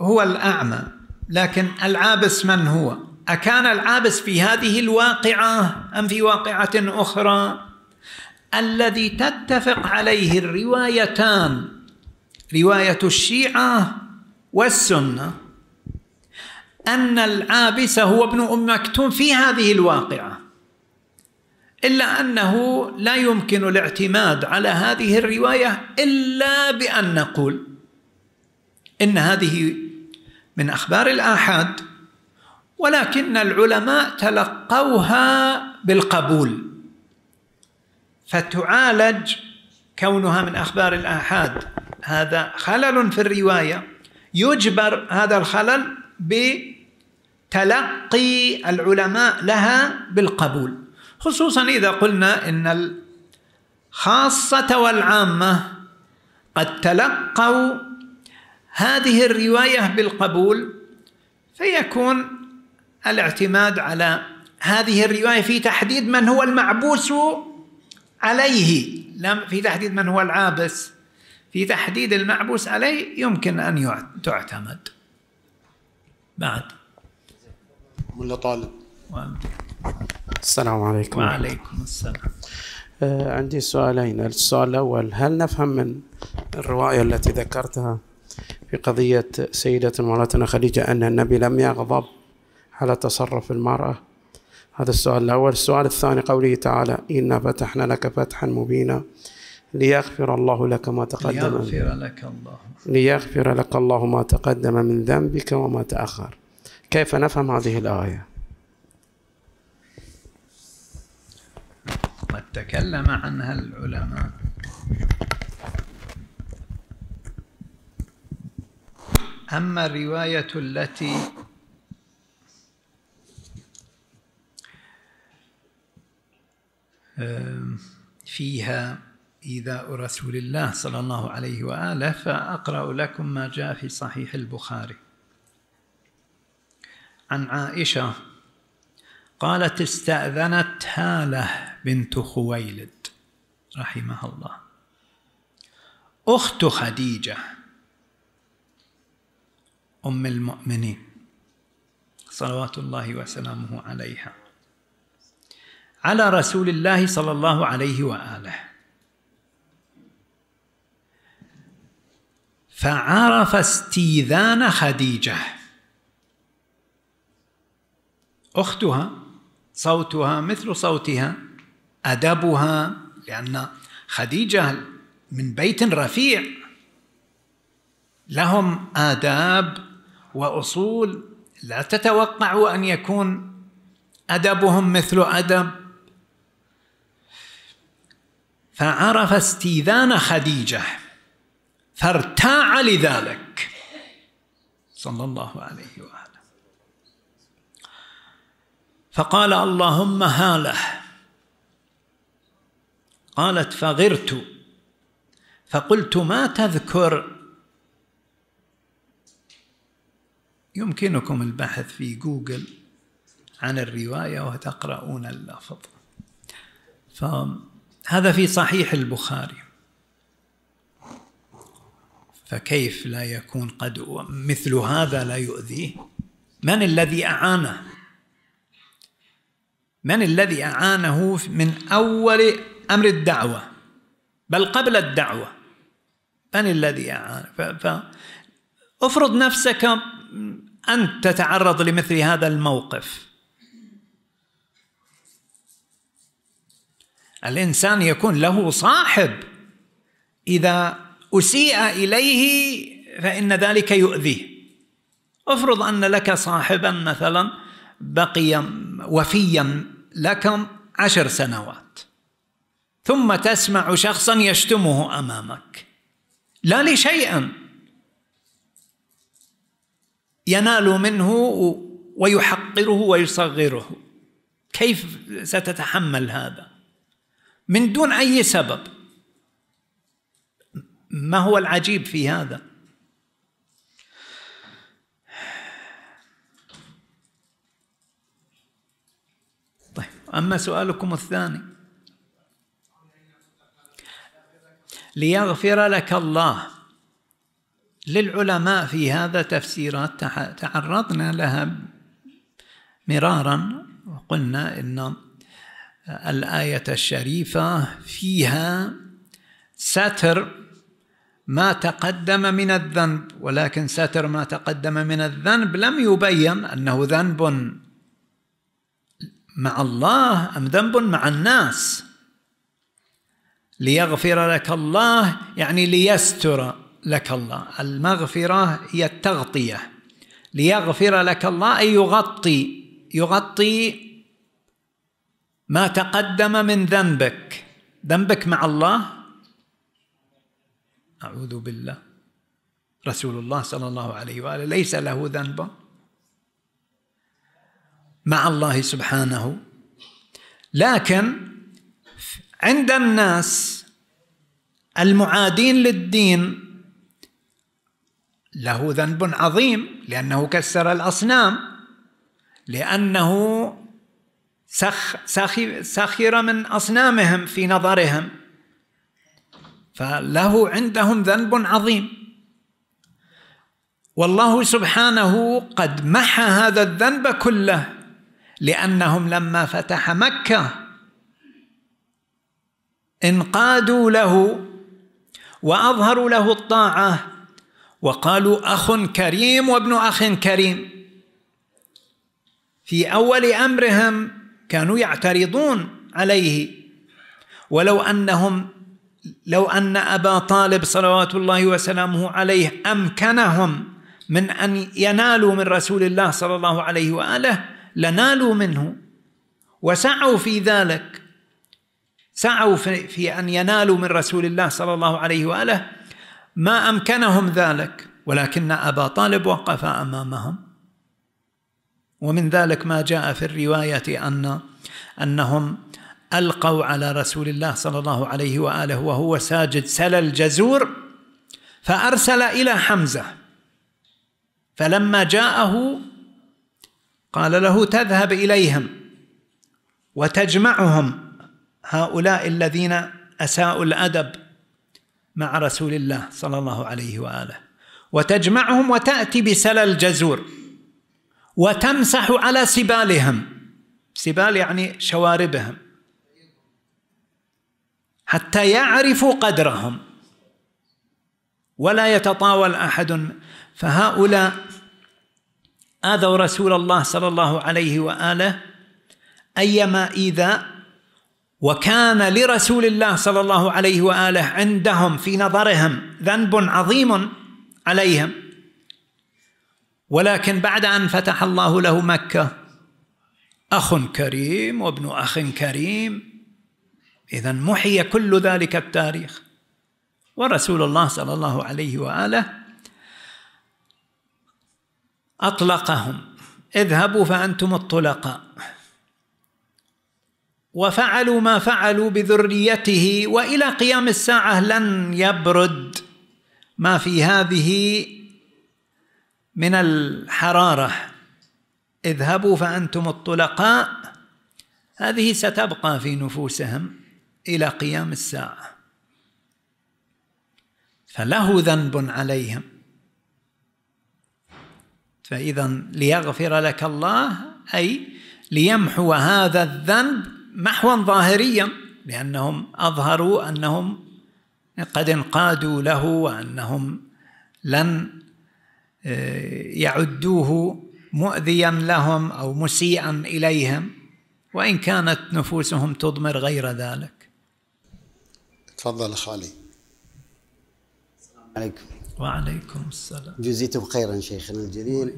هو الأعمى لكن العابس من هو؟ أكان العابس في هذه الواقعة أم في واقعة أخرى؟ الذي تتفق عليه الروايتان رواية الشيعة والسنة أن العابس هو ابن أم مكتوم في هذه الواقعة إلا أنه لا يمكن الاعتماد على هذه الرواية إلا بأن نقول إن هذه من أخبار الآحاد ولكن العلماء تلقوها بالقبول. فتعالج كونها من أخبار الآحاد. هذا خلل في الرواية. يجبر هذا الخلل بتلقي العلماء لها بالقبول. خصوصا إذا قلنا إن الخاصة والعامة قد تلقوا هذه الرواية بالقبول فيكون الاعتماد على هذه الرواية في تحديد من هو المعبوس عليه. لا في تحديد من هو العابس. في تحديد المعبوس عليه يمكن أن تعتمد. بعد. ولا طالب. السلام عليكم. وعليكم السلام. آه عندي سؤالين. السؤال الأول هل نفهم من الرواية التي ذكرتها؟ في قضية سيدة مولاتنا خديجة أن النبي لم يغضب على تصرف المرأة. هذا السؤال الأول. السؤال الثاني قوله تعالى إنا فتحنا لك فتحا مبينا ليغفر الله لك ما تقدم ليغفر لك الله. ليغفر لك الله ما تقدم من ذنبك وما تأخر. كيف نفهم هذه الآية؟ قد تكلم عنها العلماء. أما الرواية التي فيها إيذاء رسول الله صلى الله عليه وآله فأقرأ لكم ما جاء في صحيح البخاري. عن عائشة قالت استأذنت هالة بنت خويلد رحمها الله. أخت خديجة أم المؤمنين. صلوات الله وسلامه عليها. على رسول الله صلى الله عليه وآله. فعرف استيذان خديجة. أختها صوتها مثل صوتها أدبها لأن خديجة من بيت رفيع. لهم آداب وأصول لا تتوقع أن يكون أدبهم مثل أدب. فعرف استيذان خديجة فارتاع لذلك. صلى الله عليه وآله. فقال اللهم هاله. قالت فغرت. فقلت ما تذكر؟ يمكنكم البحث في جوجل عن الرواية وتقرؤون اللفظ. فهذا في صحيح البخاري. فكيف لا يكون قد مثل هذا لا يؤذيه؟ من الذي أعانه؟ من الذي أعانه من أول أمر الدعوة؟ بل قبل الدعوة. من الذي أعان فافرض نفسك أنت تتعرض لمثل هذا الموقف. الإنسان يكون له صاحب. إذا أسيء إليه فإن ذلك يؤذيه. افرض أن لك صاحبا مثلا بقي وفيا لك عشر سنوات. ثم تسمع شخصا يشتمه أمامك. لا لشيء. ينال منه ويحقره ويصغره. كيف ستتحمل هذا؟ من دون أي سبب. ما هو العجيب في هذا؟ طيب أما سؤالكم الثاني. ليغفر لك الله. للعلماء في هذا تفسيرات تعرضنا لها مرارا وقلنا إن الآية الشريفة فيها ستر ما تقدم من الذنب ولكن ستر ما تقدم من الذنب لم يبين أنه ذنب مع الله أم ذنب مع الناس. ليغفر لك الله يعني ليستر لك الله. المغفرة هي التغطية. ليغفر لك الله أي يغطي. يغطي ما تقدم من ذنبك. ذنبك مع الله. أعوذ بالله. رسول الله صلى الله عليه وآله ليس له ذنب. مع الله سبحانه. لكن عند الناس المعادين للدين له ذنب عظيم لأنه كسر الأصنام لأنه سخ سخر من أصنامهم في نظرهم. فله عندهم ذنب عظيم. والله سبحانه قد محى هذا الذنب كله لأنهم لما فتح مكة انقادوا له وأظهروا له الطاعة وقالوا أخ كريم وابن أخ كريم. في أول أمرهم كانوا يعترضون عليه. ولو أنهم لو أن أبا طالب صلوات الله وسلامه عليه أمكنهم من أن ينالوا من رسول الله صلى الله عليه وآله لنالوا منه. وسعوا في ذلك. سعوا في أن ينالوا من رسول الله صلى الله عليه وآله ما أمكنهم ذلك ولكن أبا طالب وقف أمامهم. ومن ذلك ما جاء في الرواية أن أنهم ألقوا على رسول الله صلى الله عليه وآله وهو ساجد سل الجزور فأرسل إلى حمزة. فلما جاءه قال له تذهب إليهم وتجمعهم هؤلاء الذين أساءوا الأدب. مع رسول الله صلى الله عليه وآله. وتجمعهم وتأتي بسل الجزور. وتمسح على سبالهم. سبال يعني شواربهم. حتى يعرفوا قدرهم. ولا يتطاول أحد. فهؤلاء آذوا رسول الله صلى الله عليه وآله أيما ايذاء وكان لرسول الله صلى الله عليه وآله عندهم في نظرهم ذنب عظيم عليهم. ولكن بعد أن فتح الله له مكة أخ كريم وابن أخ كريم إذا محي كل ذلك التاريخ. ورسول الله صلى الله عليه وآله أطلقهم. اذهبوا فأنتم الطلقاء. وفعلوا ما فعلوا بذريته وإلى قيام الساعة لن يبرد ما في هذه من الحرارة. اذهبوا فأنتم الطلقاء. هذه ستبقى في نفوسهم إلى قيام الساعة. فله ذنب عليهم. فإذا ليغفر لك الله أي ليمحو هذا الذنب محوا ظاهريا لأنهم أظهروا أنهم قد انقادوا له وأنهم لن آه، يعدوه مؤذيا لهم أو مسيئا إليهم وإن كانت نفوسهم تضمر غير ذلك. تفضل خالي عليكم. وعليكم السلام. جزيتم خيرا شيخنا الجليل.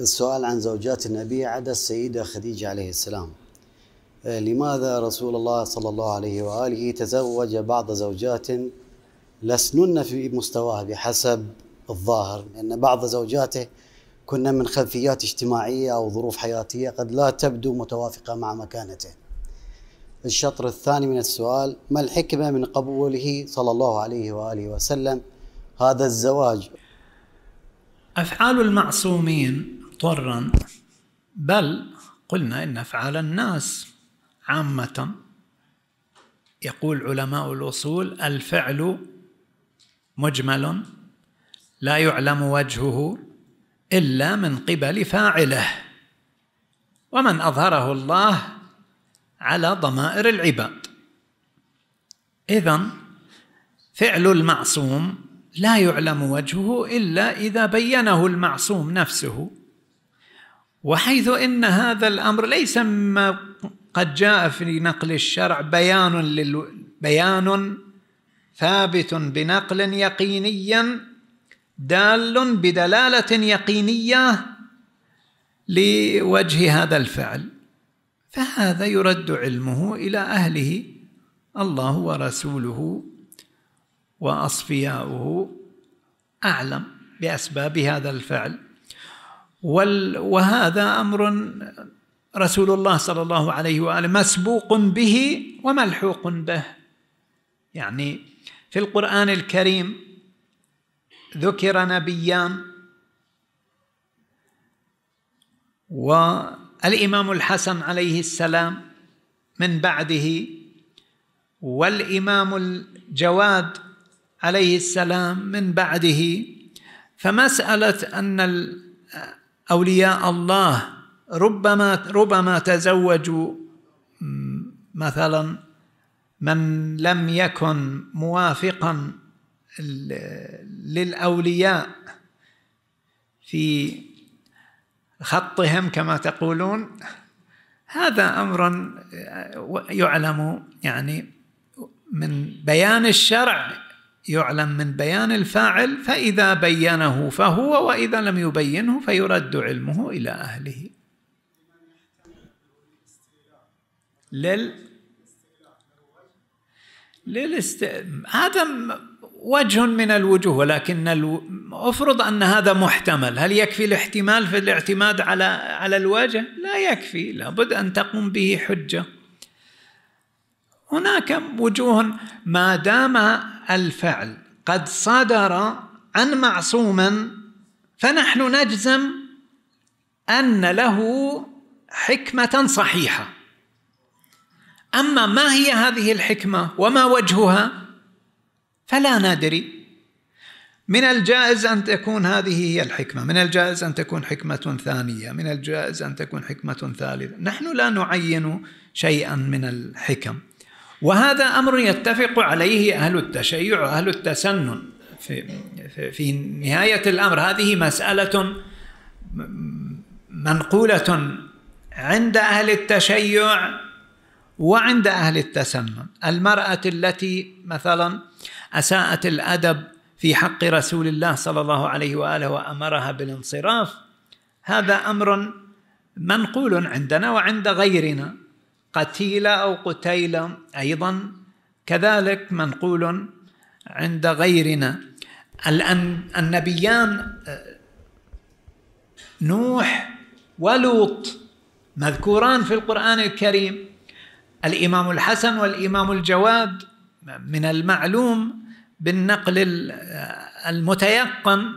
السؤال عن زوجات النبي عدا السيدة خديجة عليه السلام. لماذا رسول الله صلى الله عليه وآله تزوج بعض زوجات لسنن في مستواه بحسب الظاهر؟ لأن بعض زوجاته كنا من خلفيات اجتماعية أو ظروف حياتية قد لا تبدو متوافقة مع مكانته. الشطر الثاني من السؤال ما الحكمة من قبوله صلى الله عليه وآله وسلم هذا الزواج؟ أفعال المعصومين طرا بل قلنا إن أفعال الناس عامة يقول علماء الأصول الفعل مجمل لا يعلم وجهه إلا من قبل فاعله ومن أظهره الله على ضمائر العباد. اذا فعل المعصوم لا يعلم وجهه إلا إذا بينه المعصوم نفسه وحيث إن هذا الأمر ليس قد جاء في نقل الشرع بيان لل بيان ثابت بنقل يقينيا دال بدلالة يقينية لوجه هذا الفعل. فهذا يرد علمه إلى أهله الله ورسوله وأصفياؤه. أعلم بأسباب هذا الفعل. وهذا أمر رسول الله صلى الله عليه وآله مسبوق به وملحوق به. يعني في القرآن الكريم ذكر نبيان والإمام الحسن عليه السلام من بعده والإمام الجواد عليه السلام من بعده. فمسألة أن أولياء الله ربما ربما تزوجوا مثلا من لم يكن موافقا للأولياء في خطهم كما تقولون هذا أمر يعلم يعني من بيان الشرع يعلم من بيان الفاعل فإذا بينه فهو وإذا لم يبينه فيرد علمه إلى أهله. لل للاست... هذا وجه من الوجوه ولكن افرض أن هذا محتمل هل يكفي الاحتمال في الاعتماد على على الوجه لا يكفي لابد أن تقوم به حجة. هناك وجوه ما دام الفعل قد صدر عن معصوم فنحن نجزم أن له حكمة صحيحة. أما ما هي هذه الحكمة وما وجهها؟ فلا ندري. من الجائز أن تكون هذه هي الحكمة. من الجائز أن تكون حكمة ثانية. من الجائز أن تكون حكمة ثالثة. نحن لا نعين شيئا من الحكم. وهذا أمر يتفق عليه أهل التشيع واهل التسنن. في في نهاية الأمر هذه مسألة منقولة عند أهل التشيع. وعند أهل التسنن المرأة التي مثلا أساءت الأدب في حق رسول الله صلى الله عليه وآله وأمرها بالانصراف هذا أمر منقول عندنا وعند غيرنا قتيلة أو قتيلة أيضا كذلك منقول عند غيرنا. النبيان نوح ولوط مذكوران في القرآن الكريم الإمام الحسن والإمام الجواد من المعلوم بالنقل المتيقن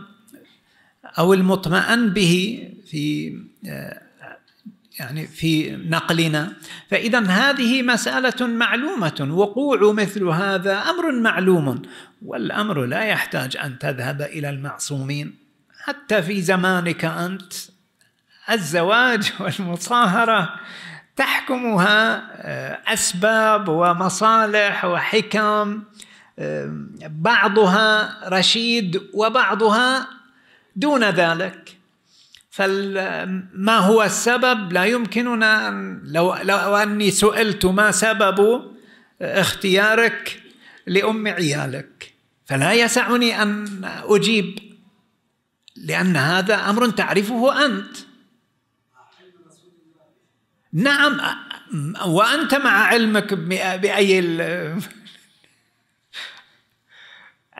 أو المطمئن به في يعني في نقلنا. فإذا هذه مسألة معلومة وقوع مثل هذا أمر معلوم والأمر لا يحتاج أن تذهب إلى المعصومين. حتى في زمانك أنت الزواج والمصاهرة تحكمها آه، أسباب ومصالح وحكم آه، بعضها رشيد وبعضها دون ذلك. فما هو السبب؟ لا يمكننا أن لو, لو أني سئلت ما سبب اختيارك لأم عيالك. فلا يسعني أن أجيب لأن هذا أمر تعرفه أنت. نعم وأنت مع علمك بأي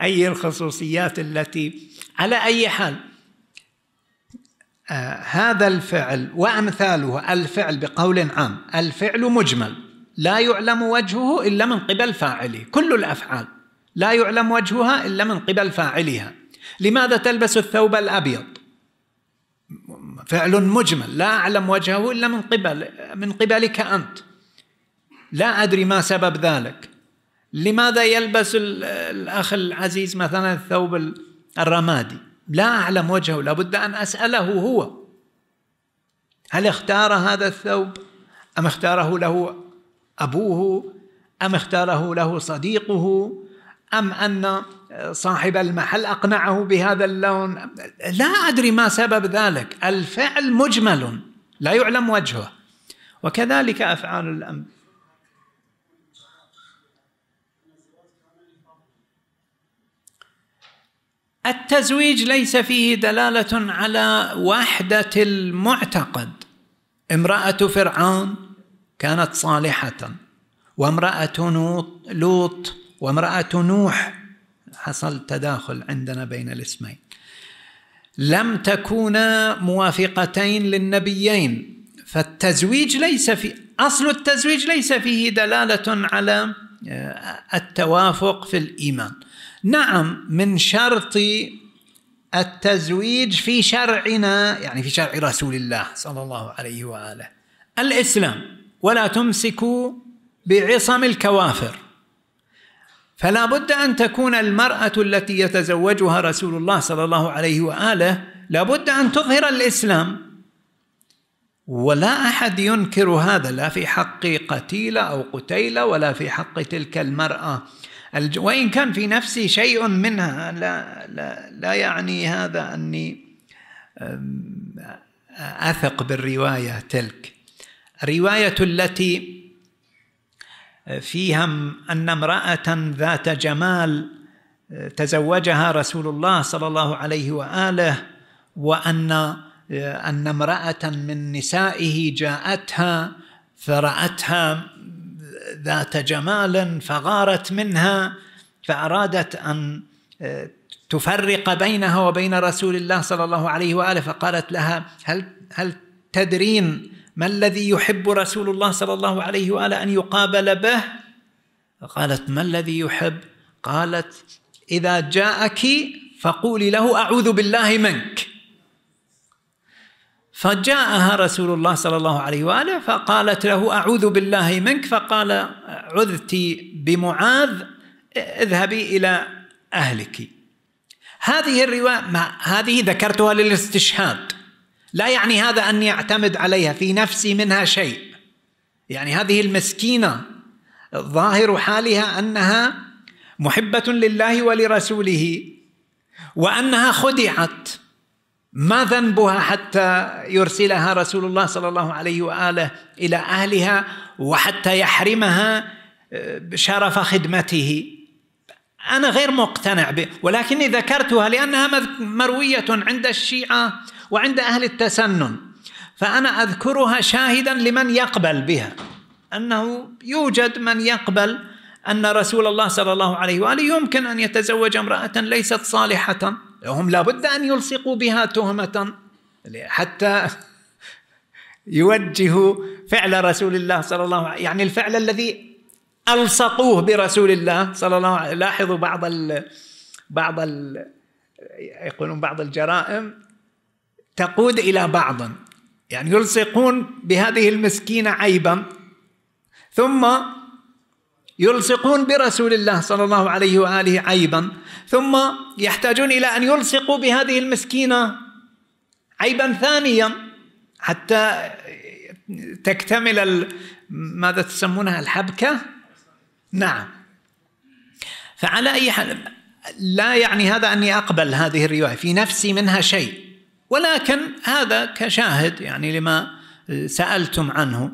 أي الخصوصيات التي على أي حال آه هذا الفعل وأمثاله الفعل بقول عام الفعل مجمل لا يعلم وجهه إلا من قبل فاعله كل الأفعال لا يعلم وجهها إلا من قبل فاعلها. لماذا تلبس الثوب الأبيض؟ فعل مجمل لا أعلم وجهه إلا من قبل من قبلك أنت. لا أدري ما سبب ذلك. لماذا يلبس الأخ العزيز مثلا الثوب الرمادي؟ لا أعلم وجهه لابد أن أسأله هو. هل اختار هذا الثوب؟ أم اختاره له أبوه؟ أم اختاره له صديقه؟ أم أن صاحب المحل أقنعه بهذا اللون. لا أدري ما سبب ذلك. الفعل مجمل لا يعلم وجهه. وكذلك أفعال الأنبياء التزويج ليس فيه دلالة على وحدة المعتقد. امرأة فرعون كانت صالحة وامرأة لوط وامرأة نوح حصل تداخل عندنا بين الاسمين. لم تكونا موافقتين للنبيين فالتزويج ليس في أصل التزويج ليس فيه دلالة على التوافق في الإيمان. نعم من شرط التزويج في شرعنا يعني في شرع رسول الله صلى الله عليه وآله الإسلام. ولا تمسكوا بعصم الكوافر. فلا بد أن تكون المرأة التي يتزوجها رسول الله صلى الله عليه وآله لا بد أن تظهر الإسلام. ولا أحد ينكر هذا لا في حق قتيلة أو قتيلة ولا في حق تلك المرأة. وإن كان في نفسي شيء منها لا, لا, لا يعني هذا أني أثق بالرواية تلك. الرواية التي فيها أن امرأة ذات جمال تزوجها رسول الله صلى الله عليه وآله وأن أن امرأة من نسائه جاءتها فرأتها ذات جمال فغارت منها فأرادت أن تفرق بينها وبين رسول الله صلى الله عليه وآله فقالت لها هل هل تدرين ما الذي يحب رسول الله صلى الله عليه وآله أن يقابل به؟ قالت ما الذي يحب؟ قالت إذا جاءك فقولي له أعوذ بالله منك فجاءها رسول الله صلى الله عليه وآله فقالت له أعوذ بالله منك فقال عذت بمعاذ اذهبي إلى أهلك هذه الرواية هذه ذكرتها للاستشهاد لا يعني هذا أني أعتمد عليها في نفسي منها شيء. يعني هذه المسكينة ظاهر حالها أنها محبة لله ولرسوله وأنها خدعت ما ذنبها حتى يرسلها رسول الله صلى الله عليه وآله إلى أهلها وحتى يحرمها آه، شرف خدمته. أنا غير مقتنع به ولكني ذكرتها لأنها مروية عند الشيعة. وعند أهل التسنن. فأنا أذكرها شاهدا لمن يقبل بها. أنه يوجد من يقبل أن رسول الله صلى الله عليه وآله يمكن أن يتزوج امرأة ليست صالحة. هم لابد أن يلصقوا بها تهمة. حتى يوجهوا فعل رسول الله صلى الله عليه يعني الفعل الذي ألصقوه برسول الله صلى الله عليه لاحظوا بعض ال بعض ال يقولون بعض الجرائم. تقود إلى بعض. يعني يلصقون بهذه المسكينة عيبا. ثم يلصقون برسول الله صلى الله عليه وآله عيبا. ثم يحتاجون إلى أن يلصقوا بهذه المسكينة عيبا ثانيا. حتى تكتمل ماذا تسمونها؟ الحبكة؟ نعم. فعلى أي حال لا يعني هذا أني أقبل هذه الرواية. في نفسي منها شيء. ولكن هذا كشاهد يعني لما سألتم عنه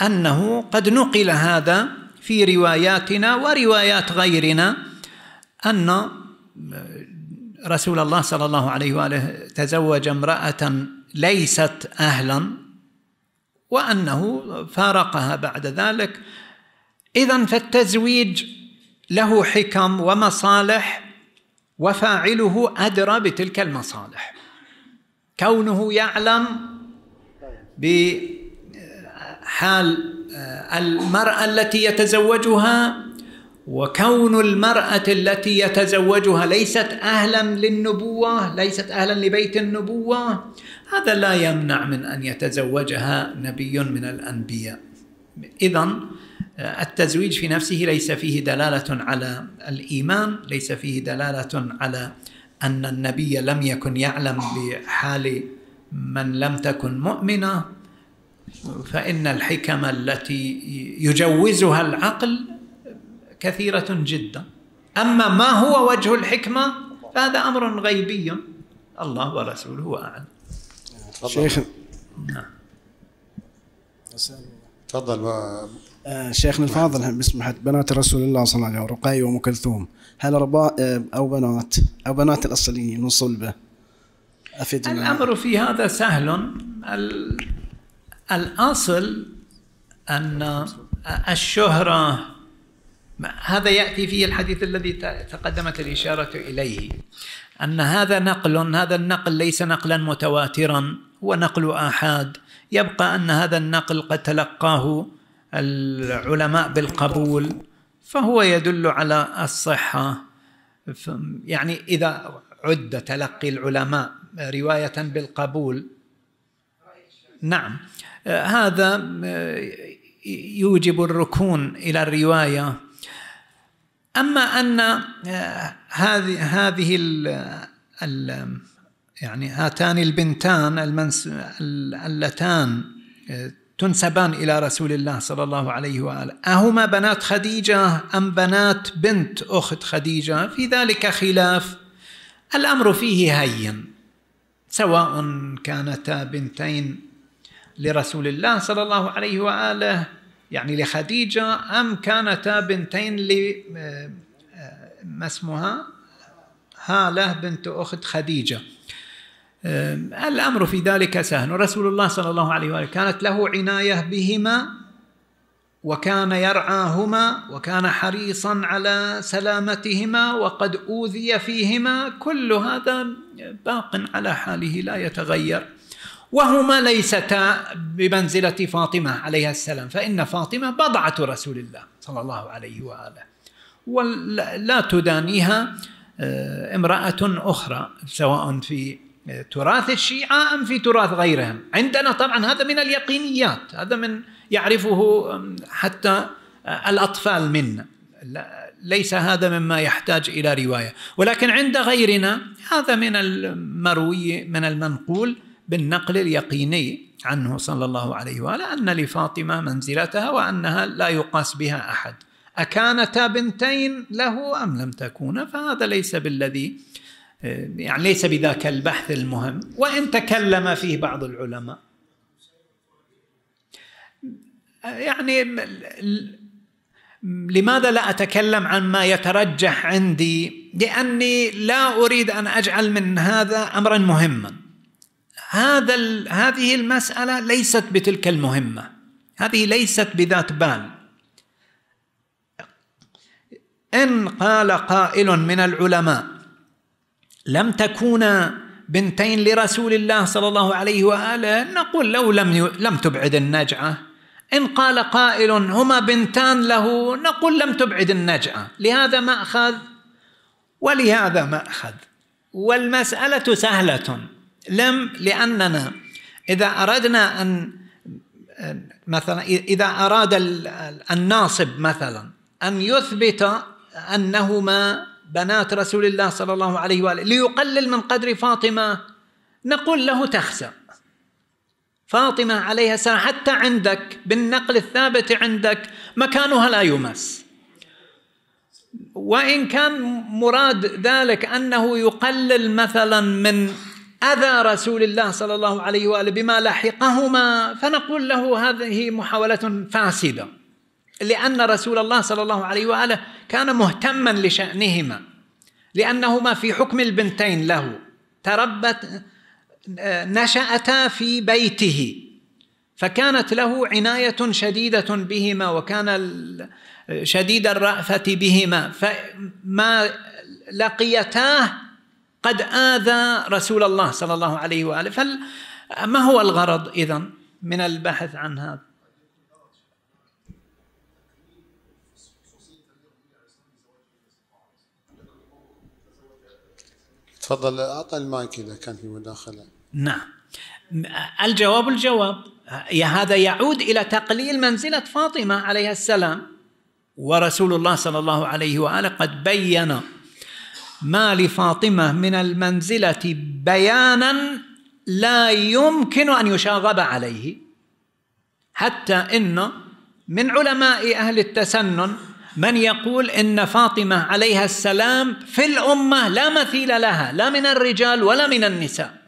أنه قد نقل هذا في رواياتنا وروايات غيرنا أن رسول الله صلى الله عليه وآله تزوج امرأة ليست أهلا وأنه فارقها بعد ذلك. اذا فالتزويج له حكم ومصالح وفاعله أدرى بتلك المصالح. كونه يعلم بحال المرأة التي يتزوجها وكون المرأة التي يتزوجها ليست أهلا للنبوة ليست أهلا لبيت النبوة هذا لا يمنع من أن يتزوجها نبي من الأنبياء. اذا التزويج في نفسه ليس فيه دلالة على الإيمان ليس فيه دلالة على أن النبي لم يكن يعلم بحال من لم تكن مؤمنة. فإن الحكم التي يجوزها العقل كثيرة جدا. أما ما هو وجه الحكمة فهذا أمر غيبي. الله ورسوله أعلم. شيخ. نعم. تفضل. آه، شيخنا الفاضل بسمحت بنات رسول الله صلى الله عليه وسلم رقي وأم كلثوم هل رباء آه، أو بنات أو بنات الأصليين من صلبة؟ افدنا الأمر في هذا سهل. الأصل أن الشهرة هذا يأتي فيه الحديث الذي تقدمت الإشارة إليه أن هذا نقل هذا النقل ليس نقلا متواترا هو نقل أحاد. يبقى أن هذا النقل قد تلقاه العلماء بالقبول فهو يدل على الصحة. يعني إذا عد تلقي العلماء رواية بالقبول. نعم. هذا يوجب الركون إلى الرواية. أما أن هذه هذه يعني هاتان البنتان اللتان تنسبان إلى رسول الله صلى الله عليه وآله. أهما بنات خديجة أم بنات بنت أخت خديجة؟ في ذلك خلاف. الأمر فيه هين سواء كانتا بنتين لرسول الله صلى الله عليه وآله يعني لخديجة أم كانتا بنتين ل ما اسمها؟ هالة بنت أخت خديجة. الأمر في ذلك سهل. رسول الله صلى الله عليه وآله كانت له عناية بهما وكان يرعاهما وكان حريصا على سلامتهما وقد أوذي فيهما. كل هذا باق على حاله لا يتغير. وهما ليستا بمنزلة فاطمة عليها السلام. فإن فاطمة بضعة رسول الله صلى الله عليه وآله. ولا تدانيها امرأة أخرى سواء في تراث الشيعة أم في تراث غيرهم؟ عندنا طبعا هذا من اليقينيات هذا من يعرفه حتى الأطفال منا. ليس هذا مما يحتاج إلى رواية. ولكن عند غيرنا هذا من المروي من المنقول بالنقل اليقيني عنه صلى الله عليه وآله أن لفاطمة منزلتها وأنها لا يقاس بها أحد. أكانتا بنتين له أم لم تكونا؟ فهذا ليس بالذي يعني ليس بذاك البحث المهم. وإن تكلم فيه بعض العلماء يعني لماذا لا أتكلم عن ما يترجح عندي؟ لأني لا أريد أن أجعل من هذا أمرا مهما. هذا هذه المسألة ليست بتلك المهمة. هذه ليست بذات بال. إن قال قائل من العلماء لم تكونا بنتين لرسول الله صلى الله عليه وآله نقول لو لم لم تبعد النجعة. إن قال قائل هما بنتان له نقول لم تبعد النجعة. لهذا مأخذ ولهذا مأخذ والمسألة سهلة. لم لأننا إذا أردنا أن مثلا إذا أراد الناصب مثلا أن يثبت أنهما بنات رسول الله صلى الله عليه وآله ليقلل من قدر فاطمة. نقول له تخسر. فاطمة عليها السلام حتى عندك بالنقل الثابت عندك مكانها لا يمس. وإن كان مراد ذلك أنه يقلل مثلا من أذى رسول الله صلى الله عليه وآله بما لحقهما فنقول له هذه محاولة فاسدة. لأن رسول الله صلى الله عليه وآله كان مهتما لشأنهما لأنهما في حكم البنتين له تربت نشأتا في بيته فكانت له عناية شديدة بهما وكان شديد الرأفة بهما فما لقيتاه قد آذى رسول الله صلى الله عليه وآله. فما هو الغرض إذن من البحث عن هذا؟ تفضل أعطى المايك إذا كان في مداخلة. نعم. الجواب الجواب هذا يعود إلى تقليل منزلة فاطمة عليها السلام ورسول الله صلى الله عليه وآله قد بين ما لفاطمة من المنزلة بيانا لا يمكن أن يشاغب عليه حتى إن من علماء أهل التسنن من يقول إن فاطمة عليها السلام في الأمة لا مثيل لها لا من الرجال ولا من النساء.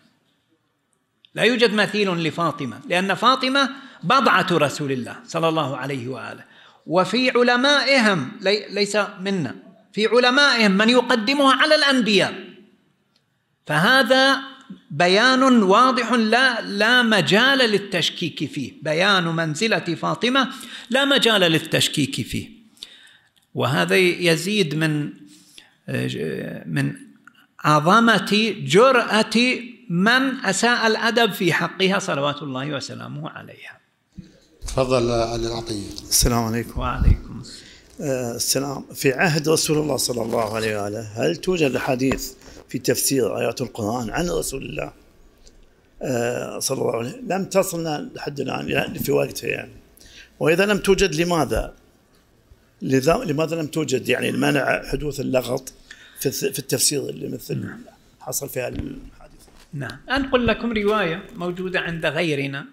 لا يوجد مثيل لفاطمة لأن فاطمة بضعة رسول الله صلى الله عليه وآله. وفي علمائهم ليس منا في علمائهم من يقدمها على الأنبياء. فهذا بيان واضح لا لا مجال للتشكيك فيه. بيان منزلة فاطمة لا مجال للتشكيك فيه. وهذا يزيد من من عظمة جرأة من أساء الأدب في حقها صلوات الله وسلامه عليها. تفضل علي العطية. السلام عليكم. وعليكم آه، السلام. في عهد رسول الله صلى الله عليه وآله هل توجد حديث في تفسير آيات القرآن عن رسول الله؟ آه، صلى الله عليه وسلم. لم تصلنا لحد الآن يعني في وقتها يعني. وإذا لم توجد لماذا؟ لماذا لم توجد يعني منع حدوث اللغط في في التفسير اللي مثل نعم. حصل في الحادثة؟ نعم. انقل لكم رواية موجودة عند غيرنا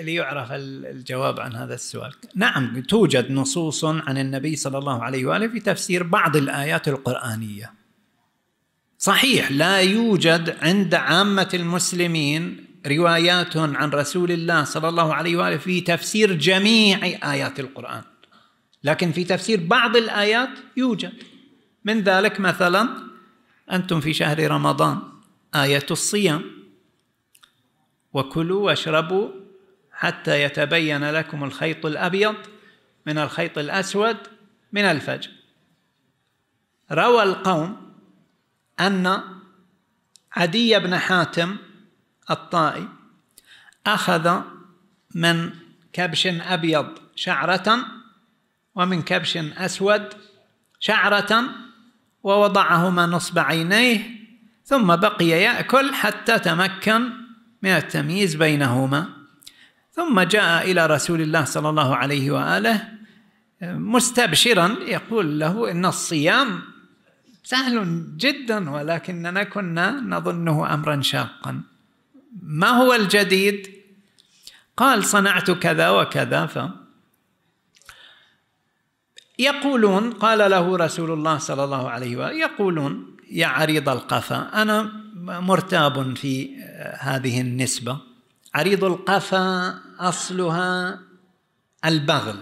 ليعرف الجواب عن هذا السؤال. نعم توجد نصوص عن النبي صلى الله عليه وآله في تفسير بعض الآيات القرآنية. صحيح لا يوجد عند عامة المسلمين روايات عن رسول الله صلى الله عليه وآله في تفسير جميع آيات القرآن. لكن في تفسير بعض الآيات يوجد. من ذلك مثلا أنتم في شهر رمضان آية الصيام. وكلوا واشربوا حتى يتبين لكم الخيط الأبيض من الخيط الأسود من الفجر. روى القوم أن عدي بن حاتم الطائي أخذ من كبش أبيض شعرة ومن كبش أسود شعرة ووضعهما نصب عينيه ثم بقي يأكل حتى تمكن من التمييز بينهما. ثم جاء إلى رسول الله صلى الله عليه وآله مستبشرا يقول له إن الصيام سهل جدا ولكننا كنا نظنه أمرا شاقا. ما هو الجديد؟ قال صنعت كذا وكذا ف يقولون قال له رسول الله صلى الله عليه وآله يقولون يا عريض القفا أنا مرتاب في هذه النسبة. عريض القفا أصلها البغل.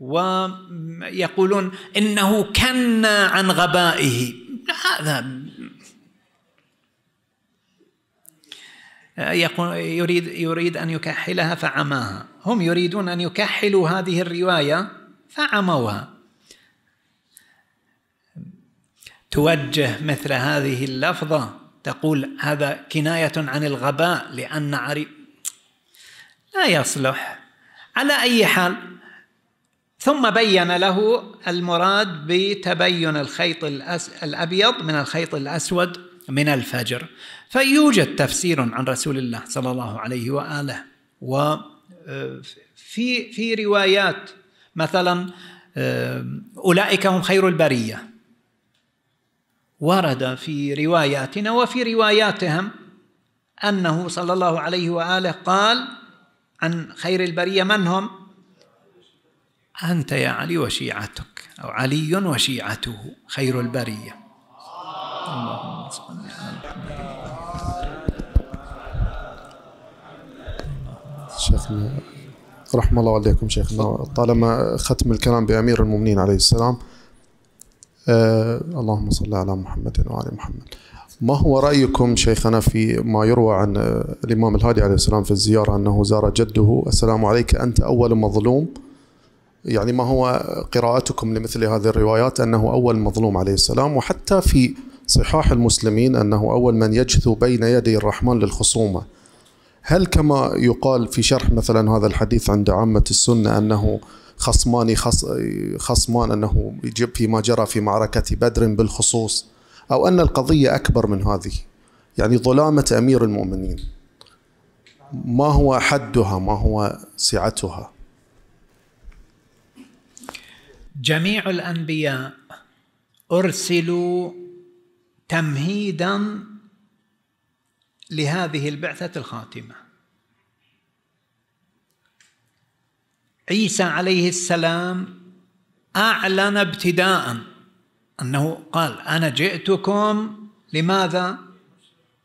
ويقولون إنه كنى عن غبائه. هذا يريد يريد أن يكحلها فعماها. هم يريدون أن يكحلوا هذه الرواية فعموها. توجه مثل هذه اللفظة تقول هذا كناية عن الغباء لأن عري لا يصلح. على أي حال ثم بين له المراد بتبين الخيط الأبيض من الخيط الأسود من الفجر. فيوجد تفسير عن رسول الله صلى الله عليه وآله. وفي آه، في روايات مثلا أولئك هم خير البرية. ورد في رواياتنا وفي رواياتهم أنه صلى الله عليه وآله قال عن خير البرية من هم؟ أنت يا علي وشيعتك أو علي وشيعته خير البرية. اللهم صل على شيخنا رحم الله والديكم شيخنا طالما ختم الكلام بأمير المؤمنين عليه السلام آه اللهم صل على محمد وعلى محمد. ما هو رأيكم شيخنا في ما يروى عن آه، الإمام الهادي عليه السلام في الزيارة أنه زار جده؟ السلام عليك أنت أول مظلوم. يعني ما هو قراءتكم لمثل هذه الروايات أنه أول مظلوم عليه السلام؟ وحتى في صحاح المسلمين أنه أول من يجثو بين يدي الرحمن للخصومة. هل كما يقال في شرح مثلا هذا الحديث عند عامة السنة أنه خصمان خص خصمان أنه يجب فيما جرى في معركة بدر بالخصوص أو أن القضية أكبر من هذه؟ يعني ظلامة أمير المؤمنين. ما هو حدها؟ ما هو سعتها؟ جميع الأنبياء أرسلوا تمهيدا لهذه البعثة الخاتمة. عيسى عليه السلام أعلن ابتداء أنه قال أنا جئتكم لماذا؟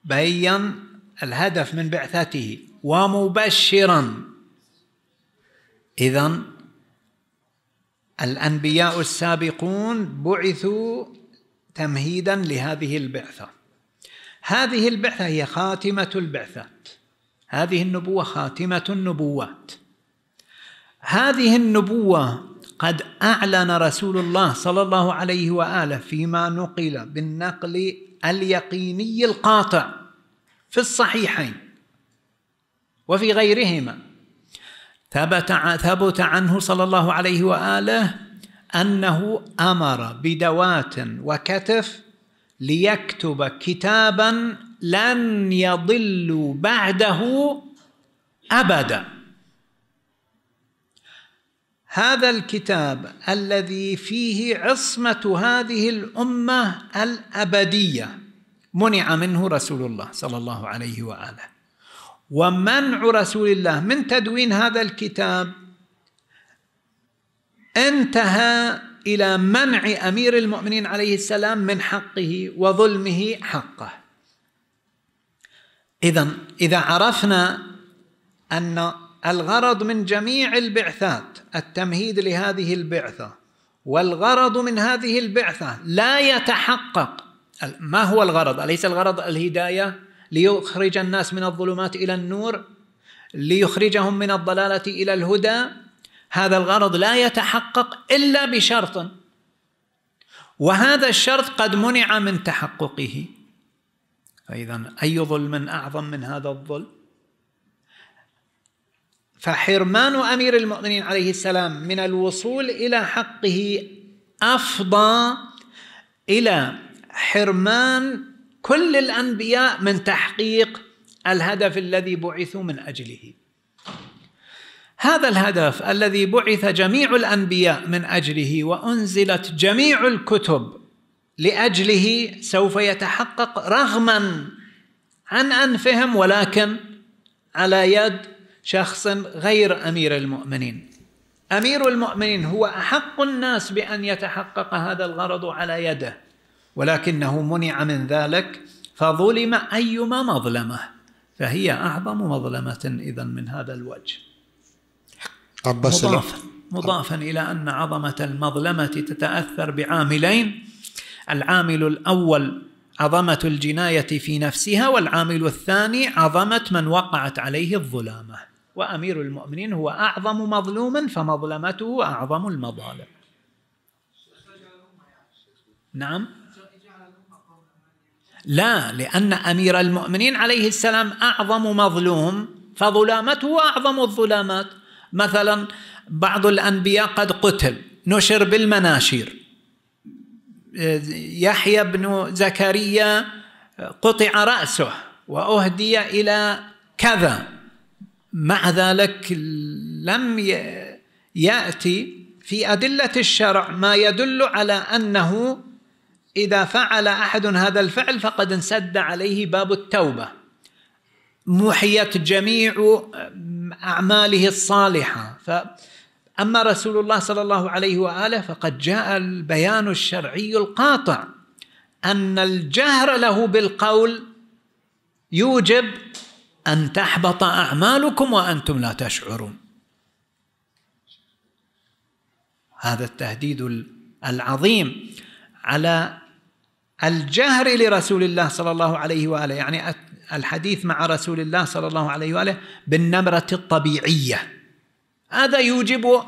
بين الهدف من بعثته ومبشرا. إذا الأنبياء السابقون بعثوا تمهيدا لهذه البعثة. هذه البعثة هي خاتمة البعثات. هذه النبوة خاتمة النبوات. هذه النبوة قد أعلن رسول الله صلى الله عليه وآله فيما نقل بالنقل اليقيني القاطع في الصحيحين وفي غيرهما. ثبت ثبت عنه صلى الله عليه وآله أنه أمر بدوات وكتف ليكتب كتابا لن يضل بعده ابدا. هذا الكتاب الذي فيه عصمة هذه الأمة الأبدية منع منه رسول الله صلى الله عليه وآله. ومنع رسول الله من تدوين هذا الكتاب انتهى إلى منع أمير المؤمنين عليه السلام من حقه وظلمه حقه. اذا إذا عرفنا أن الغرض من جميع البعثات التمهيد لهذه البعثة والغرض من هذه البعثة لا يتحقق ما هو الغرض؟ أليس الغرض الهداية ليخرج الناس من الظلمات إلى النور؟ ليخرجهم من الضلالة إلى الهدى؟ هذا الغرض لا يتحقق إلا بشرط. وهذا الشرط قد منع من تحققه. فإذا أي ظلم أعظم من هذا الظلم؟ فحرمان أمير المؤمنين عليه السلام من الوصول إلى حقه أفضى إلى حرمان كل الأنبياء من تحقيق الهدف الذي بعثوا من أجله. هذا الهدف الذي بعث جميع الأنبياء من أجله وأنزلت جميع الكتب لأجله سوف يتحقق رغما عن أنفهم ولكن على يد شخص غير أمير المؤمنين. أمير المؤمنين هو أحق الناس بأن يتحقق هذا الغرض على يده ولكنه منع من ذلك فظلم أيما مظلمة فهي أعظم مظلمة اذا من هذا الوجه. عباس مضافا مضافا إلى أن عظمة المظلمة تتأثر بعاملين. العامل الأول عظمة الجناية في نفسها والعامل الثاني عظمة من وقعت عليه الظلامة. وأمير المؤمنين هو أعظم مظلوم فمظلمته أعظم المظالم. نعم. لا لأن أمير المؤمنين عليه السلام أعظم مظلوم فظلامته أعظم الظلامات. مثلا بعض الأنبياء قد قتل نشر بالمناشير. يحيى بن زكريا قطع رأسه وأهدي إلى كذا. مع ذلك لم يأتي في أدلة الشرع ما يدل على أنه إذا فعل أحد هذا الفعل فقد انسد عليه باب التوبة. محيت جميع أعماله الصالحة. فأما رسول الله صلى الله عليه وآله فقد جاء البيان الشرعي القاطع أن الجهر له بالقول يوجب أن تحبط أعمالكم وأنتم لا تشعرون. هذا التهديد العظيم على الجهر لرسول الله صلى الله عليه وآله. يعني الحديث مع رسول الله صلى الله عليه وآله بالنبره الطبيعية. هذا يوجب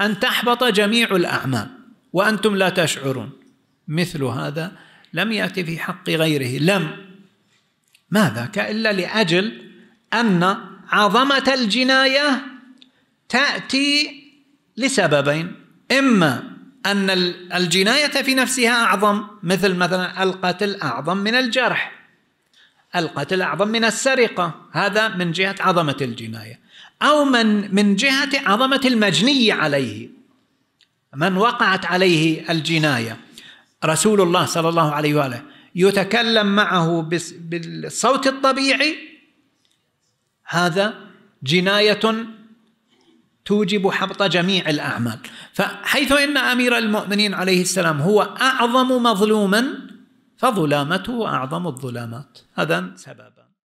أن تحبط جميع الأعمال وأنتم لا تشعرون. مثل هذا لم يأتي في حق غيره. لم. ماذا؟ الا لأجل أن عظمة الجناية تأتي لسببين. إما أن الجناية في نفسها أعظم مثل مثلا القتل أعظم من الجرح. القتل أعظم من السرقة. هذا من جهة عظمة الجناية. أو من من جهة عظمة المجني عليه. من وقعت عليه الجناية. رسول الله صلى الله عليه وآله يتكلم معه بالصوت الطبيعي. هذا جناية توجب حبط جميع الأعمال. فحيث إن أمير المؤمنين عليه السلام هو أعظم مظلوما فظلامته أعظم الظلامات. هذا سبب.